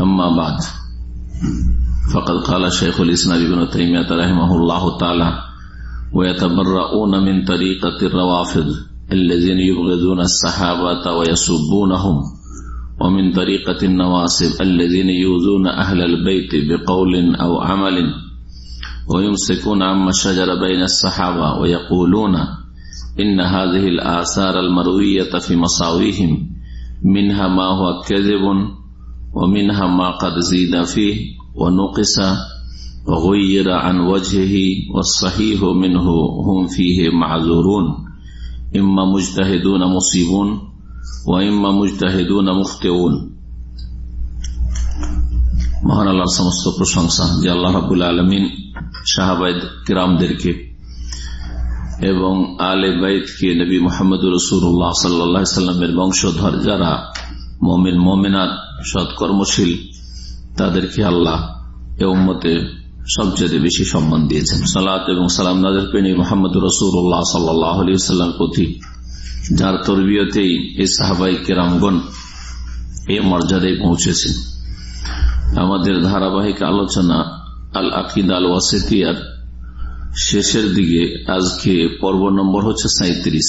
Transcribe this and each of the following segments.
أما بعد فقد قال شيخ الإسلام ابن تيمية رحمه الله تعالى ويتبرؤون من طريقة الروافض الذين يبغضون الصحابة ويسبونهم ومن طريقة النواصب الذين يؤذون أهل البيت بقول أو عمل ويمسكون عما شجر بين الصحابة ويقولون إن هذه الآثار المروية في مصاويهم منها ما هو كذب ومنها ما قد زيد فيه ونقص وغير عن وجهه والصحيح منه هم فيه معذورون إما مجتهدون مصيبون وإما مجتهدون مخطئون মহান আল্লাহর সমস্ত প্রশংসা যে আল্লাহ রাবুল আলমিন শাহবাদ কিরামদেরকে এবং আলে বাইদকে নবী মোহাম্মদ রসুল্লাহ সাল্লা সাল্লামের বংশধর যারা মমিন মমিনাত সৎকর্মশীল তাদেরকে আল্লাহ এ সবচেয়ে বেশি সম্মান দিয়েছেন। সালাত এবং সালাম নাদের পেনি মোহাম্মদ রসুল্লাহ সাল্লাম প্রতি যার তরবিয়তেই এই সাহাবাই কেরামগণ এ মর্যাদায় পৌঁছেছেন। আমাদের ধারাবাহিক আলোচনা আল আকিদ আল ওয়াসেতিয়ার শেষের দিকে আজকে পর্ব নম্বর হচ্ছে সাঁত্রিশ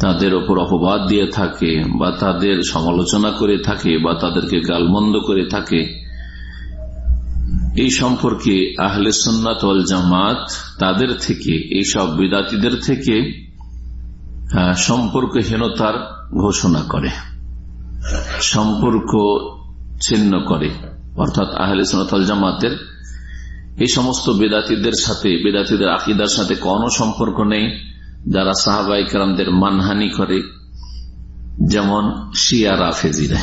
তাদের ওপর অপবাদ দিয়ে থাকে বা তাদের সমালোচনা করে থাকে বা তাদেরকে গালমন্দ করে থাকে। এই সম্পর্কে আহলে সন্ন্যত জামাত তাদের থেকে এই সব বিদাতিদের থেকে সম্পর্কহীনতার ঘোষণা করে, সম্পর্ক ছিন্ন করে। অর্থাৎ আহলে সন্ন্যতল জামাতের এই সমস্ত বেদাতিদের সাথে, বেদাতিদের আকিদার সাথে কোনো সম্পর্ক নেই। যারা সাহাবাই কালামদের মানহানি করে, যেমন শিয়া রাফেজিরা।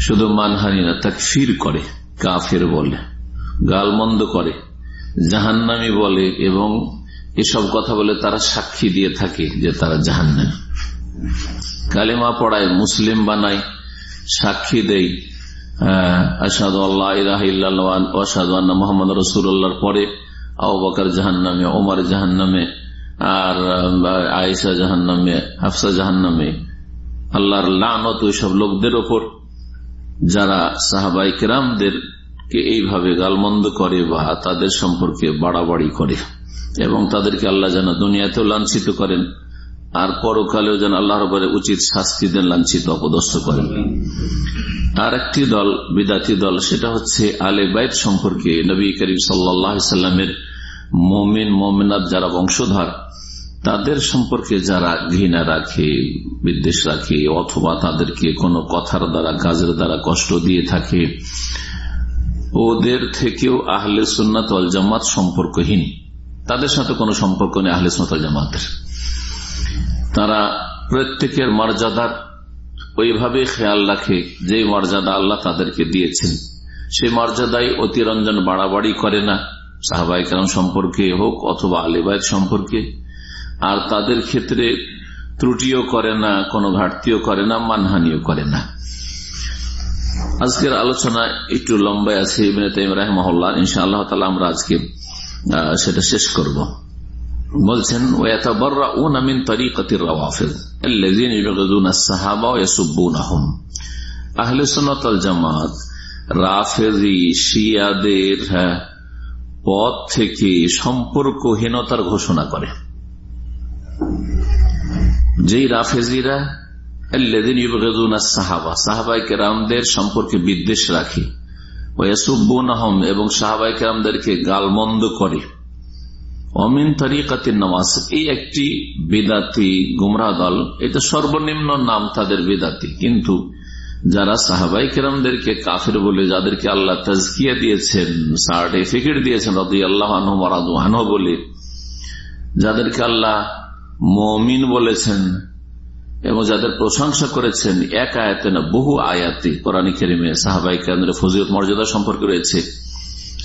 শুধু মানহানি না ফির করে, কাফের বলে, গালমন্দ করে, জাহান্নামি বলে এবং এসব কথা বলে তারা সাক্ষী দিয়ে থাকে যে তারা জাহান্নামি। কালেমা পড়ায়, মুসলিম বানায়, সাক্ষী দেয় আসাদ আল্লাহ আসাদ মোহাম্মদ রসুল্লাহর পরে আউ বকার জাহান নামে ওমর জাহান নামে আর আয়েশা জাহান নামে হাফসা জাহান নামে আল্লাহর লানত ওইসব লোকদের ওপর, যারা সাহাবাই কেরামদের এইভাবে গালমন্দ করে বা তাদের সম্পর্কে বাড়াবাড়ি করে এবং তাদেরকে আল্লাহ যেন দুনিয়াতেও লাঞ্ছিত করেন, আর পরকালেও যেন আল্লাহর উপরে উচিত শাস্তি দেন লাঞ্ছিত, অপদস্থ করেন। আর একটি দল, বিদাতি দল, সেটা হচ্ছে আলে বাইত সম্পর্কে নবী করিম সাল্লামের মমিন, মমিনাত যারা বংশধর, তাদের সম্পর্কে যারা ঘৃণা রাখে, বিদ্বেষ রাখে, অথবা তাদেরকে কোনো কথার দ্বারা, কাজের দ্বারা কষ্ট দিয়ে থাকে, ওদের থেকেও আহলে সুন্নাত অল জামাত সম্পর্কহীন। তাদের সাথে কোনো সম্পর্ক নেই আহলে সুন্নাত জামাতের। তারা প্রত্যেকের মর্যাদার ওইভাবে খেয়াল রাখে যে মর্যাদা আল্লাহ তাদেরকে দিয়েছেন। সেই মর্যাদায় অতিরঞ্জন বাড়াবাড়ি করে না। সাহাবাই কালাম সম্পর্কে হোক অথবা আলিবায়ত সম্পর্কে আর তাদের ক্ষেত্রে ত্রুটিও করে না কোনো ঘাটতিও করে না মানহানিও করে না। আজকের আলোচনা একটু লম্বায় আছে ইবনে তাইম রাহমাহুল্লাহ ইনশাআল্লাহ তাআলা আমরা আজকে সেটা শেষ করব। বলছেন আহলে ওয়াল জামাত রাফেজি শিয়াদের হ্যাঁ, পথ থেকে সম্পর্কহীনতার ঘোষণা করে। যেই রাফেজিরা সম্পর্কে বিদ্বেষ রাখে ওয়াসুব্বুনাহম এবং সাহাবাই কেরামদেরকে গালমন্দ করে। অমিন নামাজ, এই একটি বেদাতি গুমরা দল, এটা সর্বনিম্ন নাম তাদের বেদাতি, কিন্তু যারা সাহাবাই কেরামদেরকে কাফের বলে, যাদেরকে আল্লাহ তাজকিয়া দিয়েছেন সার্টিফিকেট দিয়েছেন রদি আল্লাহ বলে, যাদেরকে আল্লাহ মমিন বলেছেন এবং যাদের প্রশংসা করেছেন, এক আয়াতে না, বহু আয়াতে কোরআনী কেরিমে সাহাবাই কেরামদের ফজিয়ত মর্যাদা সম্পর্কে রয়েছে।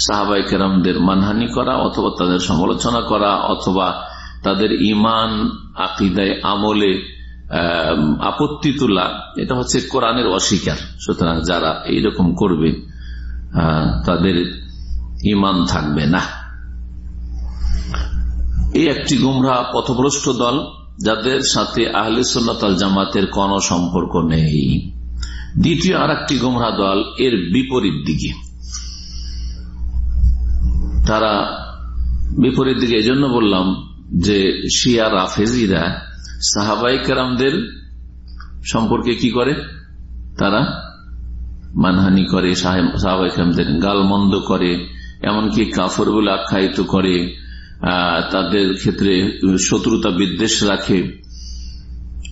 সাহাবাই কেরামদের মানহানি করা অথবা তাদের সমালোচনা করা অথবা তাদের ইমান আকিদায় আমলে আপত্তি তোলা, এটা হচ্ছে কোরআনের অস্বীকার। সুতরাং যারা এইরকম করবে তাদের ইমান থাকবে না। এই একটি গুমরা পথভ্রষ্ট দল, যাদের সাথে আহলে সুন্নতাল জামাতের কোন সম্পর্ক নেই। দ্বিতীয় আর একটি গুমরা দল, এর বিপরীত দিকে। তারা বিপরীত দিকে, এজন্য বললাম যে শিয়া রাফেজিরা সাহাবাই কেরামদের সম্পর্কে কি করে? তারা মানহানি করে সাহাবাই কেরামদের গালমন্দ করে, এমনকি কাফর বলে আখ্যায়িত করে তাদের ক্ষেত্রে শত্রুতা বিদ্বেষ রাখে।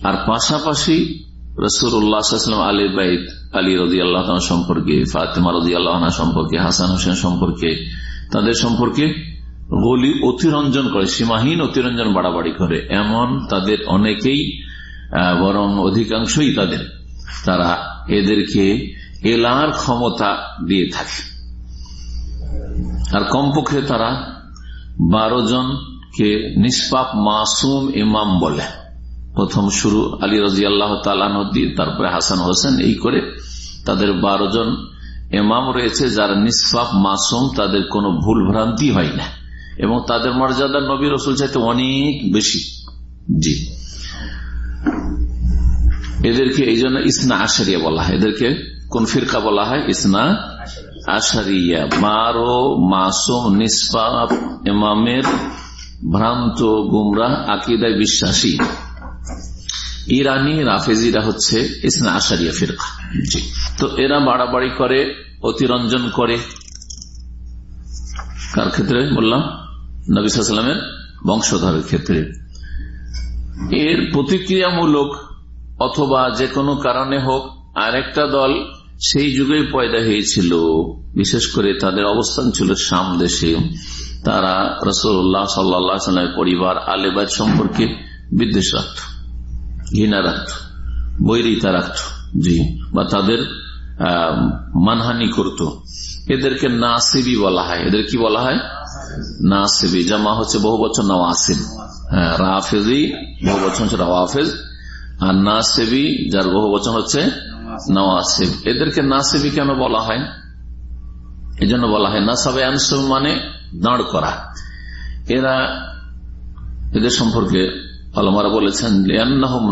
আর পাশাপাশি রসুরাম আলী বাইদ আলী রদি আল্লাহ সম্পর্কে, ফাতেমা রদি আল্লাহ সম্পর্কে, হাসান হোসেন সম্পর্কে, তাদের সম্পর্কে গলি অতিরঞ্জন করে, সীমাহীন অতিরঞ্জন বাড়াবাড়ি করে। এমন তাদের অনেকেই বরং অধিকাংশই তাদের। তারা এদেরকে এলার ক্ষমতা দিয়ে থাকে। আর কমপক্ষে তারা বারো জনকে নিষ্পাপ মাসুম ইমাম বলে। প্রথম শুরু আলী রাজি আল্লাহ তালানদ্দি তারপরে হাসান হোসেন এই করে তাদের বারো জন এমাম রয়েছে, যারা নিষ্পাপ মাসুম তাদের কোনো ভুল ভ্রান্তি হয় না। এবং তাদের মর্যাদা নবী রসুল চাইতে অনেক বেশি জি। এদেরকে এই জন্য ইসনা আশারিয়া বলা হয়। এদেরকে কোন ফিরকা বলা হয়? ইসনা আশারিয়া। বারো মাসুম, নিষ্পাপ, ইমামের ভ্রান্ত গুমরা আকিদায় বিশ্বাসী। ইরানি, রাফেজিরা হচ্ছে ইসনা আশারিয়া ফিরকা। জি। তো এরা বাড়াবাড়ি করে, অতিরঞ্জন করে। কার ক্ষেত্রে বললাম? নবিসামের বংশধরের ক্ষেত্রে। এর প্রতিক্রিয়ামূলক অথবা যে কোনো কারণে হোক, আরেকটা দল সেই যুগে পয়দা হয়েছিল। বিশেষ করে তাদের অবস্থান ছিল সাম দেশে। তারা রসুল্লাহ সাল্লামের পরিবার আলেবাদ সম্পর্কে বিদ্বেষ রাখত ঘৃণা রাখত বৈরিতা রাখত জি, বা তাদের মানহানি করত। এদেরকে নাসিবি বলা হয়। এদের কি বলা হয়? নাসিবি, জামা হচ্ছে বহু বছর হ্যাঁ রাফেজি, বহু বছর হচ্ছে রাফেজ আর যার বহু হচ্ছে নওয়াসিব। এদেরকে কেন বলা হয়? এই জন্য বলা হয়, নাসাবে মানে দাঁড় করা। এরা এদের সম্পর্কে আলমারা বলেছেন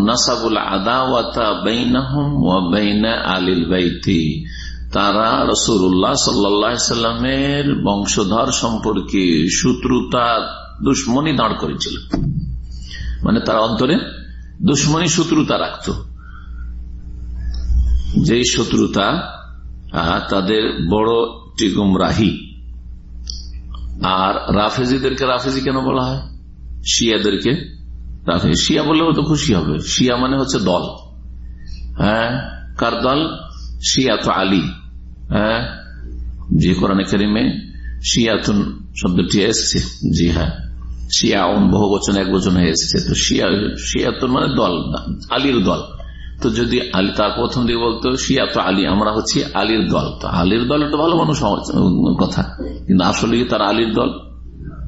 নাসাবুল আদাওয়াতা বেইনাহম ওয়া বেইনা আলিল বাইতি। তারা রসুল্লাহ সাল্লামের বংশধর সম্পর্কে শত্রুতা, দুশ্মনী দাঁড় করেছিল। মানে তার অন্তরে দুশ্মনী শত্রুতা রাখত। যে শত্রুতা তাদের বড় গুমরাহি। আর রাফেজিদেরকে রাফেজি কেন বলা হয়? শিয়াদেরকে রাফেজি। শিয়া বললেও তো খুশি হবে। শিয়া মানে হচ্ছে দল। হ্যাঁ কার দল? শিয়া তো আলী। যে কোরআনে কারিমে শিয়াতুন শব্দটি এসছে। জি হ্যাঁ। শিয়াউন বহু বচন এক বচন হয়ে এসছে। তো শিয়া, শিয়াতুন মানে দল, আলীর দল। তো যদি আলী তার প্রথম দিকে বলতো, শিয়া তো আলী, আমরা হচ্ছি আলীর দল। তো আলীর দল একটা ভালো মানুষ কথা। কিন্তু আসলে তার আলীর দল?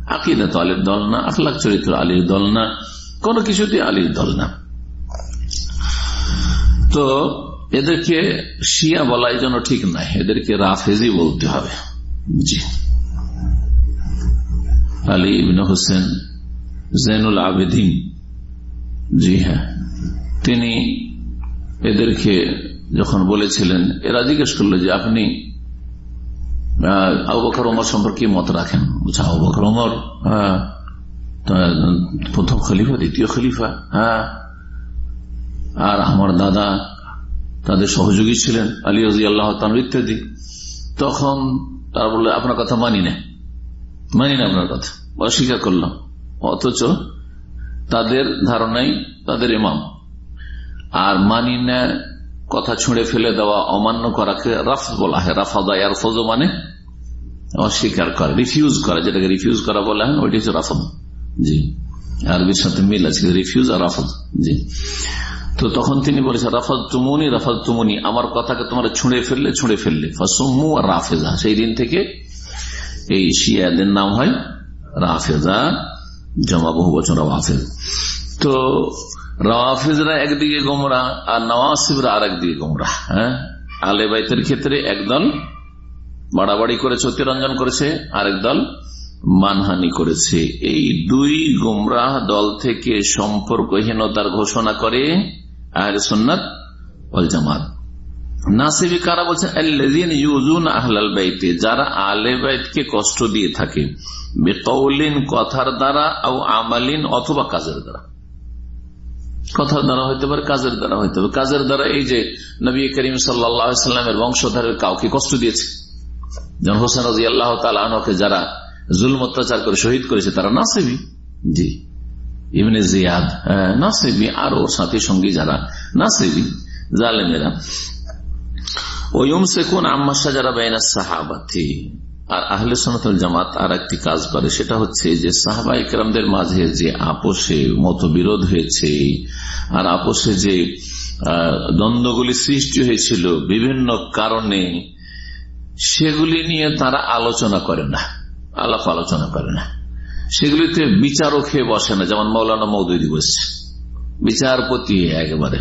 আকিদা তো আলীর দল না আখলাখ চরিত্র আলীর দল না, কোনো কিছুতে আলীর দল না। তো এদেরকে শিয়া বলা এই জন্য ঠিক নয়। এদেরকে রাফেজি বলতে হবে। জি। আলী ইবিন হোসেন জেনুল আবেদিন, জি হ্যাঁ তিনি এদেরকে যখন বলেছিলেন, এরা জিজ্ঞেস করল যে, আপনি আবু বকর ওমর সম্পর্কে মত রাখেন? আবু বকর ওমর প্রথম খলিফা, দ্বিতীয় খলিফা হ্যাঁ আর আমার দাদা তাদের সহযোগী ছিলেন আলী রাজি আল্লাহ ইত্যাদি। তখন তারা বলল, আপনার কথা মানি না। মানি না আপনার কথা। অস্বীকার করলাম। অথচ তাদের ধারণাই তাদের ইমাম। আর মানি না, কথা ছুঁড়ে ফেলে দেওয়া, অমান্য করাকে রাফ বলা হয়। রাফাদা আর ফজো মানে অস্বীকার করা রিফিউজ করা। যেটাকে রিফিউজ করা বলা হয়, ওইটি হচ্ছে রাফাদ। জি। আরবির সাথে মিল আছে রিফিউজ আর রাফাদ। জি। তো তখন তিনি বলেছেন রাফাদ তুমুনি রাফাদ তুমুনি আমার কথাকে তোমার ছুঁড়ে ফেললে ছুঁড়ে ফেললে। ফসমু আর রাফেজা। সেই দিন থেকে এই শিয়াদের নাম হয় রাফেজা, জমা বহু বছর রাফেজ। তো রাফিজরা একদিকে গোমরা আর নওয়াসিবরা আর একদিকে গোমরা হ্যাঁ? আলে বাইতের ক্ষেত্রে একদল বাড়াবাড়ি করেছে, অতিরঞ্জন করেছে, আরেক দল মানহানি করেছে। এই দুই গুমরাহ দল থেকে সম্পর্কহীনতার ঘোষণা করে আহলে সন্ন্যত ওয়াল জামাত। নাসিবি কারা বলছেন আহলাল বাইতে যারা আলে বাইতকে কষ্ট দিয়ে থাকে বেকৌলিন কথার দ্বারা আমালিন, অথবা কাজের দ্বারা। কথার দ্বারা হইতে পারে, কাজের দ্বারা হইতে পারে। কাজের দ্বারা এই যে নবী করিম সাল্লামের বংশধারের কাউকে কষ্ট দিয়েছে। যেমন হোসেন রাজি আল্লাহ তালকে যারা জুলম অত্যাচার করে শহীদ করেছে, তারা নাসেবি জি। ইমনে জিয়াদ নাসেবি আর ওর সাথী সঙ্গী যারা, নাসেবি, জালেমেরা। ওয়ুম সেকুন আম্মাসা যারা বেনা সাহাবাতি। আর আহলে সনাতন জামাত আর একটি কাজ করে, সেটা হচ্ছে যে সাহাবা ইকরামদের মাঝে যে আপোষে মতবিরোধ হয়েছে, আর আপোষে যে দ্বন্দ্বগুলি সৃষ্টি হয়েছিল বিভিন্ন কারণে, সেগুলি নিয়ে তারা আলোচনা করে না, আলাপ আলোচনা করে না। সেগুলিতে বিচারও খেয়ে বসে না, যেমন মৌলানা মৌদুদি বসছে বিচারপতি একেবারে।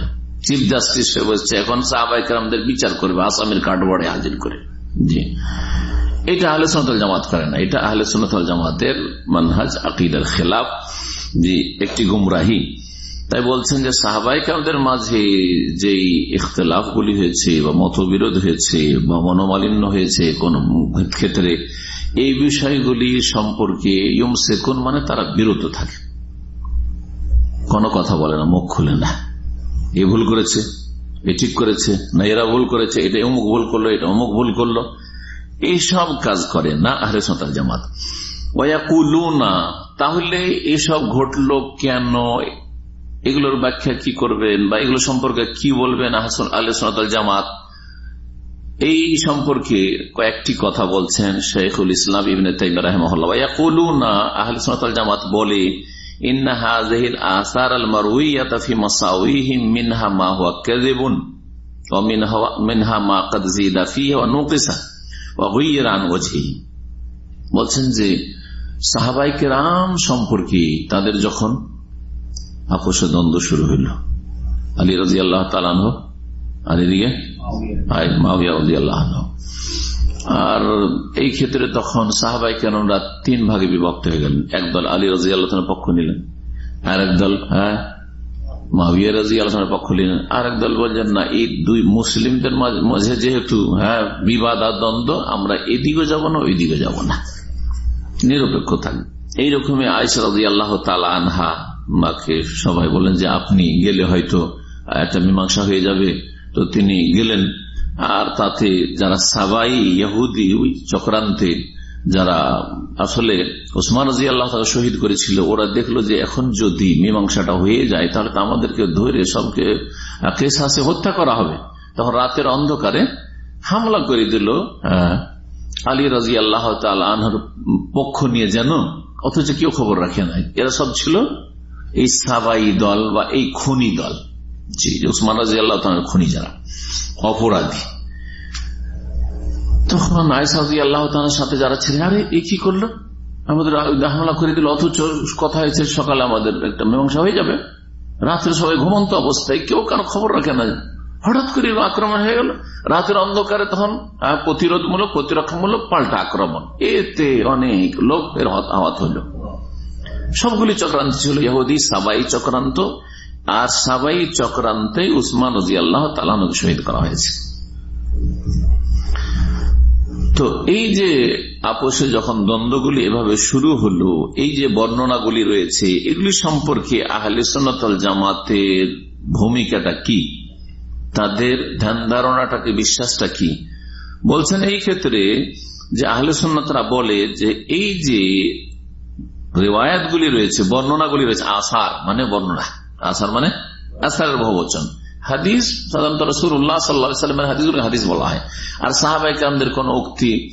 চিফ জাস্টিস হয়ে বসছে এখন সাহাবাইকরামদের বিচার করবে, আসামের কাঠবড়ে হাজির করে। জি। এটা আহলে সোনাতল জামাত করে না। এটা আহলে সোনাতল জামাতের মানহাজ আকিদার খেলাফ। যে একটি গুমরাহি। তাই বলছেন যে সাহাবাইকারদের মাঝে যেই ইখতলাফ গুলি হয়েছে বা মতবিরোধ হয়েছে বা মনোমালিন্য হয়েছে কোন ক্ষেত্রে এই বিষয়গুলি সম্পর্কে ইয়মসেকুন মানে তারা বিরত থাকে। কোনো কথা বলে না, মুখ খুলে না। এ ভুল করেছে, এ ঠিক করেছে, না এরা ভুল করেছে, এটা অমুক ভুল করল, এটা অমুক ভুল করল। এইসব কাজ করে না আহরে সন্তাল জামাত। না তাহলে এসব ঘটলো কেন? এগুলোর ব্যাখ্যা কি করবেন বা এগুলো সম্পর্কে কি বলবেন আহসান আল জামাত? এই সম্পর্কে কয়েকটি কথা বলছেন শেখুল ইসলাম ইবিন তাইমা আহলে সোনাতাল জামাত বলে বলছেন যে সাহাবাইকে রাম সম্পর্কে তাদের যখন আপোষে দ্বন্দ্ব শুরু হইল, আলী রাজি আল্লাহ তালান আর এই ক্ষেত্রে তখন সাহাবাই কেনরা তিন ভাগে বিভক্ত হয়ে গেলেন। একদল আলী রাজি আল্লাহ পক্ষ নিলেন, আর একদল হ্যাঁ মাহিয়া রাজি আল্লাহনের পক্ষ নিলেন। আর একদল বলছেন না, এই দুই মুসলিমদের মাঝে যেহেতু হ্যাঁ বিবাদ আর দ্বন্দ্ব, আমরা এদিকে যাব না ওই দিকে যাব না। নিরপেক্ষ থাকবে। এইরকমই আয়সা রাজি আল্লাহ আনহা মাকে সবাই বলেন যে, আপনি গেলে হয়তো একটা মীমাংসা হয়ে যাবে তো তিনি গেলেন। আর তাতে যারা সাবাই, ইহুদি, ওই চক্রান্তে যারা আসলে ওসমান রাজি আল্লাহ তারা শহীদ করেছিল, ওরা দেখল যে এখন যদি মীমাংসাটা হয়ে যায়, তাহলে তো আমাদেরকে ধরে সবকে কেসাসে হত্যা করা হবে। তখন রাতের অন্ধকারে হামলা করে দিল আলী রাজি আল্লাহ আনহার পক্ষ নিয়ে যেন, অথচ কেউ খবর রাখে নাই। এরা সব ছিল এই সাবাই দল বা এই খনি দল। জি উসমান রাজি আল্লাহ খনি যারা, অপরাধী। তখন আয়সাদি আল্লাহ সাথে যারা ছিলেন, আরে, এ কি করল? আমাদের হামলা করে দিল, অথচ কথা হয়েছে সকালে আমাদের একটা মীমাংসা হয়ে যাবে। রাত্রে সবাই ঘুমন্ত অবস্থায়, কেউ খবর রাখে না। হঠাৎ করে আক্রমণ হয়ে গেল। রাতের অন্ধকারে তখন প্রতিরোধমূলক, প্রতিরক্ষামূলক পাল্টা আক্রমণ। এতে অনেক লোকের আহত হইল সবগুলি চক্রান্ত ছিল, ইহুদি, সাবাই চক্রান্ত আর সাবাই চক্রান্তে উসমান রাজি আল্লাহ তালানকে শহীদ করা হয়েছে। তো এই যে আপোষে যখন দ্বন্দ্বগুলি এভাবে শুরু হলো, এই যে বর্ণনাগুলি রয়েছে, এগুলি সম্পর্কে আহলে সন্ন্যতল জামাতের ভূমিকাটা কি? তাদের ধ্যান ধারণাটাকে বিশ্বাসটা কি? বলছেন এই ক্ষেত্রে যে আহলে সন্ন্যতরা বলে যে এই যে রেওয়ায়াতগুলি রয়েছে, বর্ণনাগুলি রয়েছে, আসার মানে বর্ণনা। আসার মানে? আসারের বহুবচন হাদিস সাধারণত রসুল্লাহ সাল্লামের হাদিসগুলো হাদিস বলা হয়। আর সাহাবাইকামদের কোন উক্তি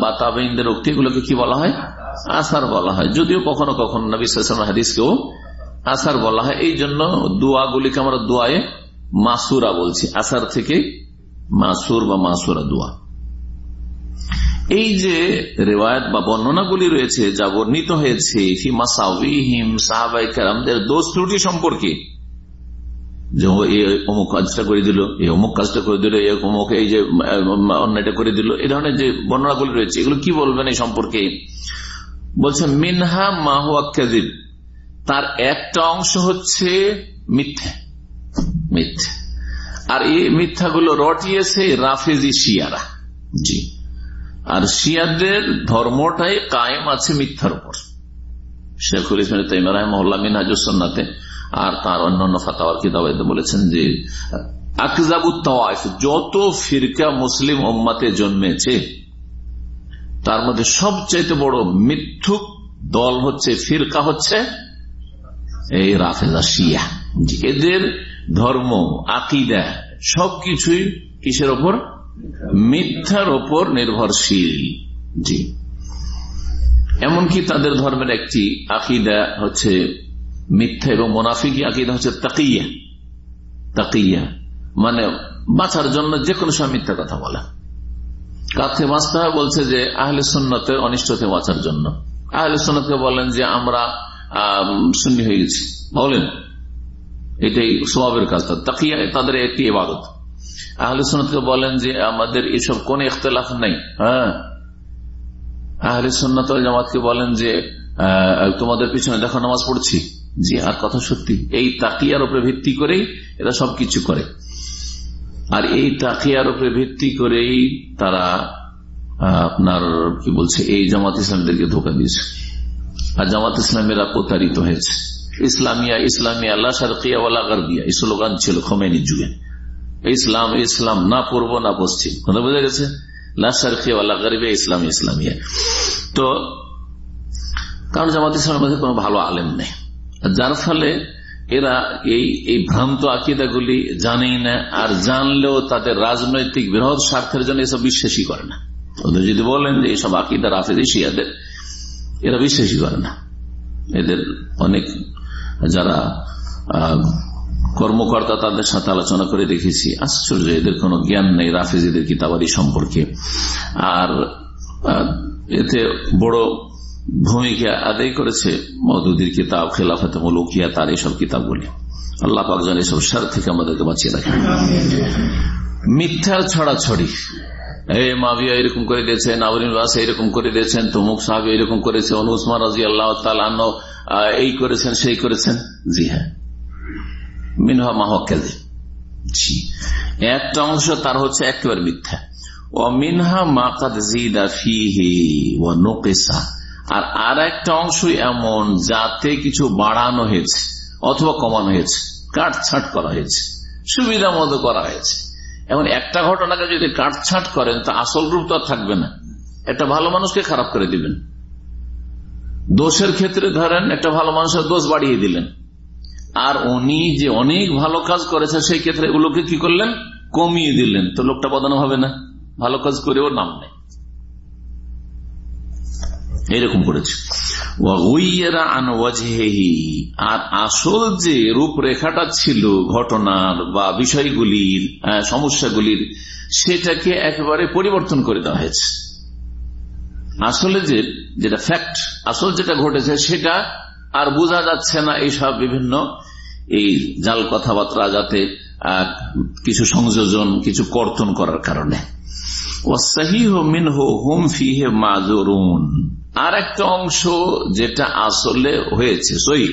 বা তাবেইনদের উক্তি এগুলোকে কি বলা হয়? আসার বলা হয়। যদিও কখনো কখনো নবী সাল্লামের হাদিসকেও আসার বলা হয়। এই জন্য দোয়াগুলিকে আমরা দোয়ায় মাসুরা বলছি। আসার থেকে মাসুর বা মাসুরা দোয়া। এই যে রেওয়ায়ত বা বর্ণনাগুলি রয়েছে, যা বর্ণিত হয়েছে সাহাবাইকার দোষ ত্রুটি সম্পর্কে। অমুক কাজটা করে দিল এই অমুক কাজটা করে দিল অমুক এই যে করে দিল ধরনের যে বর্ণনাগুলি রয়েছে, এগুলো কি বলবেন এই সম্পর্কে? বলছে মিনহা মাহুয়া তার একটা অংশ হচ্ছে মিথ্যা। মিথ্যা। আর এই মিথ্যাগুলো রটিয়েছে রাফেজি শিয়ারা। জি। আর শিয়াদের ধর্মটাই কায়েম আছে মিথ্যার উপর। শেখুল ইসলাম তাইমা রহমল্লা মিনহাজুসন্নাতে আর তার অন্যান্য ফাতাওয়ার কিতাবাইতে বলেছেন যে যত ফিরকা মুসলিম ওম্মাতে জন্মেছে, তার মধ্যে সবচাইতে বড় মিথ্যুক দল হচ্ছে, ফিরকা হচ্ছে এই রাফেজা শিয়া। এদের ধর্ম, আকিদা, সবকিছুই কিসের ওপর মিথ্যার ওপর নির্ভরশীল। জি। এমনকি তাদের ধর্মের একটি আকিদা হচ্ছে মিথ্যা এবং মোনাফিক আকিদা হচ্ছে তাকিয়া। তাকিয়া। মানে বাঁচার জন্য যে কোনো সময় মিথ্যা কথা বলা। কাছে বাঁচতে হয় বলছে যে আহলে সন্ন্যতের অনিষ্ট থেকে বাঁচার জন্য। আহলে সন্ন্যতকে বলেন যে আমরা শূন্য হয়ে গেছি। বলেন। এটাই স্বভাবের কাজ। তাকিয়া তাদের একটি ইবাদত। আহলে সন্ন্যতকে বলেন যে আমাদের এসব কোন ইখতলাফ নেই হ্যাঁ? আহলে সন্ন্যত জামাতকে বলেন যে তোমাদের পিছনে দেখো নামাজ পড়ছি। জি, আর কথা সত্যি, এই তাকিয়ার উপরে ভিত্তি করেই এরা করে। আর এই তাকিয়ার উপরে ভিত্তি করেই তারা আপনার কি বলছে, এই জামাত ইসলামদেরকে ধোকা দিয়েছে। আর জামাত প্রতারিত হয়েছে। ইসলামিয়া ইসলামিয়া আল্লাহ এই স্লোগান ছিল খোমেনির যুগে। ইসলাম ইসলাম, না পূর্ব, না পশ্চিম। কথা বোঝা গেছে? ইসলাম, ইসলামিয়া। তো, কারণ জামাত ইসলামের মধ্যে ভালো আলেম নেই। যার ফলে এরা এই এই ভ্রান্ত জানেই না, আর জানলেও তাদের রাজনৈতিক বৃহৎ স্বার্থের জন্য এসব বিশ্বাসই করে না। ওদের যদি বলেন যে এইসব আকিদা রাফেদি, শিয়াদের, এরা বিশ্বাসই করে না। এদের অনেক যারা কর্মকর্তা তাদের সাথে আলোচনা করে দেখেছি। আশ্চর্য, এদের কোনো জ্ঞান নেই রাফেজিদের কিতাবাদি সম্পর্কে। আর এতে বড় ভূমিকা আদায় করেছে মদুদির কিতাব খেলাফত মুলুকিয়া তার এইসব কিতাবগুলি। আল্লাহ পাকজন এসব সার থেকে আমাদেরকে বাঁচিয়ে রাখেন। মিথ্যার ছড়াছড়ি। এই মাভিয়া এরকম করে দিয়েছেন আবরিন বাস এরকম করে দিয়েছেন, তমুক সাহাবি এরকম করেছে, অনুসমান রাজি আল্লাহ এই করেছেন, সেই করেছেন। জি হ্যাঁ। মিনহা মাহকাজে একটা অংশ তার হচ্ছে একেবারে মিথ্যা। ও মিনহা মাকাদ আর আর একটা অংশ এমন, যাতে কিছু বাড়ানো হয়েছে অথবা কমানো হয়েছে, কাটছাট করা হয়েছে, সুবিধা মতো করা হয়েছে। এমন একটা ঘটনাকে যদি কাটছাট করেন, তা আসল রূপ তো আর থাকবে না। একটা ভালো মানুষকে খারাপ করে দিবেন। দোষের ক্ষেত্রে ধরেন, একটা ভালো মানুষের দোষ বাড়িয়ে দিলেন। আর উনি যে অনেক ভালো কাজ করেছে, সেই ক্ষেত্রে এগুলোকে কি করলেন? কমিয়ে দিলেন। তো লোকটা বদনাম হবে না। ভালো কাজ করেও নাম নেই। এরকম করেছে। আর আসল যে রূপরেখাটা ছিল ঘটনার বা বিষয়গুলির সমস্যাগুলির, সেটাকে একেবারে পরিবর্তন করে দেওয়া হয়েছে। আসলে যে, যেটা ফ্যাক্ট আসল যেটা ঘটেছে, সেটা আর বোঝা যাচ্ছে না এইসব বিভিন্ন এই জাল কথাবার্তা যাতে কিছু সংযোজন, কিছু কর্তন করার কারণে। আর একটা অংশ যেটা আসলে হয়েছে, সহি।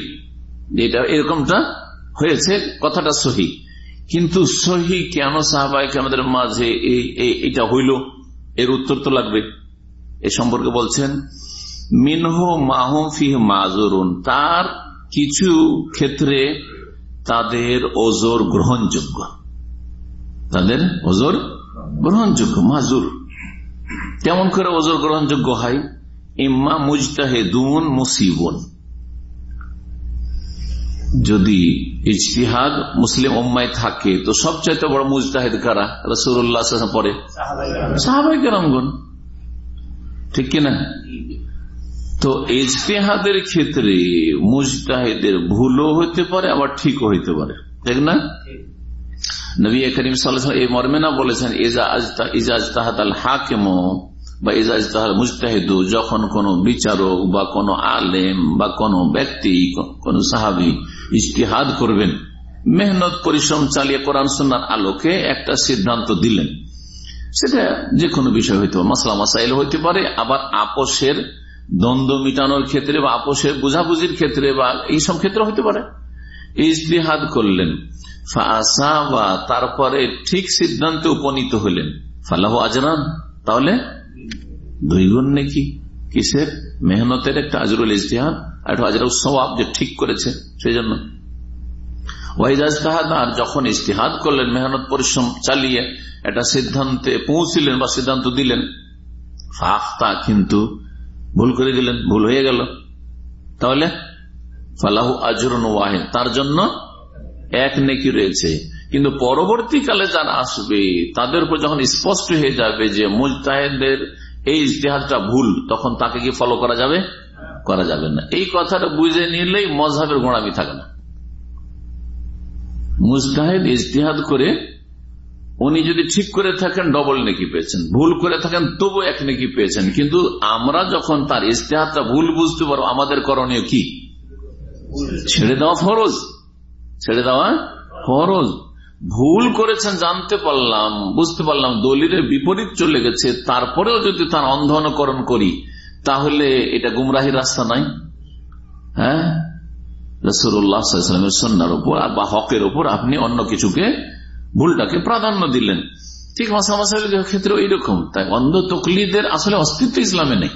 যেটা এরকমটা হয়েছে, কথাটা সহি। কিন্তু সহি কেন সাহাবাহিক আমাদের মাঝে এটা হইল? এর উত্তর তো লাগবে। এ সম্পর্কে বলছেন মিনহ মাহম ফিহ মাজরুন। তার কিছু ক্ষেত্রে তাদের ওজোর গ্রহণযোগ্য। তাদের ওজোর গ্রহণযোগ্য, মাজুর। কেমন করে ওজোর গ্রহণযোগ্য হয়? ইম্মা মুজতাহেদুন মুসিবন। যদি ইজতিহাদ মুসলিম উম্মায় থাকে, তো সবচাইতে বড় মুজতাহেদ কারা? রসুল্লাহ পরে। সাহাবাহিক রামগন ঠিক কিনা? তো ইজতেহাদের ক্ষেত্রে মুজতাহিদের ভুলও হইতে পারে, আবার ঠিকও হইতে পারে। ঠিক না? নবী করিম সাল্লাহ এই মর্মে না বলেছেন ইজাজ আল হাকেম বা ইজাজ তাহাদ মুজতাহিদু যখন কোন বিচারক বা কোন আলেম বা কোন ব্যক্তি, কোন সাহাবি ইজতিহাদ করবেন, মেহনত, পরিশ্রম চালিয়ে কোরআন সন্ন্যার আলোকে একটা সিদ্ধান্ত দিলেন। সেটা যে কোনো বিষয় হইতে পারে মাসলা মাসাইল হইতে পারে, আবার আপোষের দ্বন্দ্ব মিটানোর ক্ষেত্রে বা আপোষের বুঝাবুঝির ক্ষেত্রে বা এইসব ক্ষেত্রে হইতে পারে। ইজতিহাদ করলেন বা তারপরে ঠিক সিদ্ধান্তে উপনীত হলেন। ফালাহ আজরান, তাহলে দুই গুণ নাকি? কিসের? মেহনতের একটা আজরুল ইজতিহাদ আর ঠিক করেছে সেই জন্য আর যখন ইস্তিহাদ করলেন, মেহনত পরিশ্রম চালিয়ে, একটা সিদ্ধান্তে পৌঁছিলেন বা সিদ্ধান্ত দিলেন ফাফতা কিন্তু ভুল করে দিলেন, ভুল হয়ে গেল। তাহলে ফালাহু আজরুন ওয়াহেদ, তার জন্য এক নেকি রয়েছে। কিন্তু পরবর্তীকালে যারা আসবে, তাদের উপর যখন স্পষ্ট হয়ে যাবে যে মুজতাহেদের এই ইতিহাসটা ভুল, তখন তাকে কি ফলো করা যাবে? করা যাবে না। এই কথাটা বুঝে নিলেই মজহাবের গোড়ামি থাকে না। মুজতাহেদ ইজতিহাদ করে উনি যদি ঠিক করে থাকেন ডবল নেকি পেয়েছেন। ভুল করে থাকেন তবু এক নেকি পেয়েছেন। কিন্তু আমরা যখন তার ইস্তেহাতটা ভুল বুঝতে পারব, আমাদের করণীয় কি? ছেড়ে দেওয়া ফরজ। ছেড়ে দেওয়া ফরজ। ভুল করেছেন, জানতে পারলাম, বুঝতে পারলাম, দলিলের বিপরীত চলে গেছে। তারপরেও যদি তার অন্ধ অনুকরণ করি, তাহলে এটা গুমরাহির রাস্তা নাই হ্যাঁ? রসুল্লাহামের সন্ন্যার উপর বা হকের উপর আপনি অন্য কিছুকে ভুলটাকে প্রাধান্য দিলেন। ঠিক মাসামাসাইলের ক্ষেত্রে এইরকম তাই অন্ধ তকলিদের আসলে অস্তিত্ব ইসলামে নেই।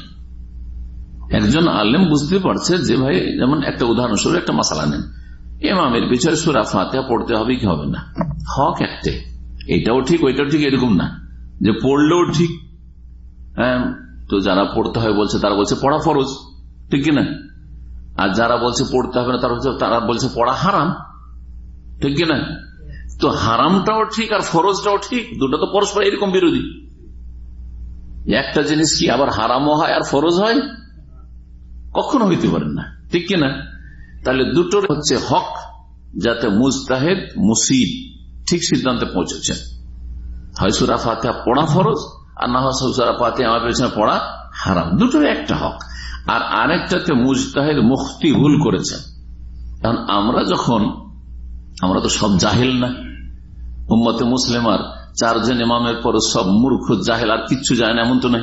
একজন আলেম বুঝতে পারছে যে ভাই, যেমন একটা উদাহরণস্বরূপ একটা মশালা নেন। এমামের পিছনে সুরা ফাতেহা পড়তে হবে কি হবে না? হক একটা এটাও ঠিক, ওইটাও ঠিক, এরকম না। যে পড়লেও ঠিক। হ্যাঁ তো যারা পড়তে হয় বলছে, তারা বলছে পড়া ফরজ। ঠিক কিনা আর যারা বলছে পড়তে হবে না, তারা তারা বলছে পড়া হারাম। ঠিক কিনা তো হারামটাও ঠিক আর ফরজটাও ঠিক, দুটো তো পরস্পর এরকম বিরোধী। একটা জিনিস কি আবার হারামও হয় আর ফরজ হয়? কখনো হইতে পারেন না। ঠিক কিনা? তাহলে দুটোর হচ্ছে হক, যাতে মুজতাহেদ মুসিদ ঠিক সিদ্ধান্তে পৌঁছেছেন। হয় সুরা ফাতেহা পড়া ফরজ, আর না হয় সুরা ফাতেহা আমার পেছনে পড়া হারাম। দুটোর একটা হক। আর আরেকটাতে মুজতাহেদ মুক্তি ভুল করেছেন। কারণ আমরা যখন আমরা তো সব জাহেল না। উম্মতে মুসলিমার চারজন ইমামের পর সব মূর্খ, জাহেল, আর কিচ্ছু যায় না, এমন তো নাই।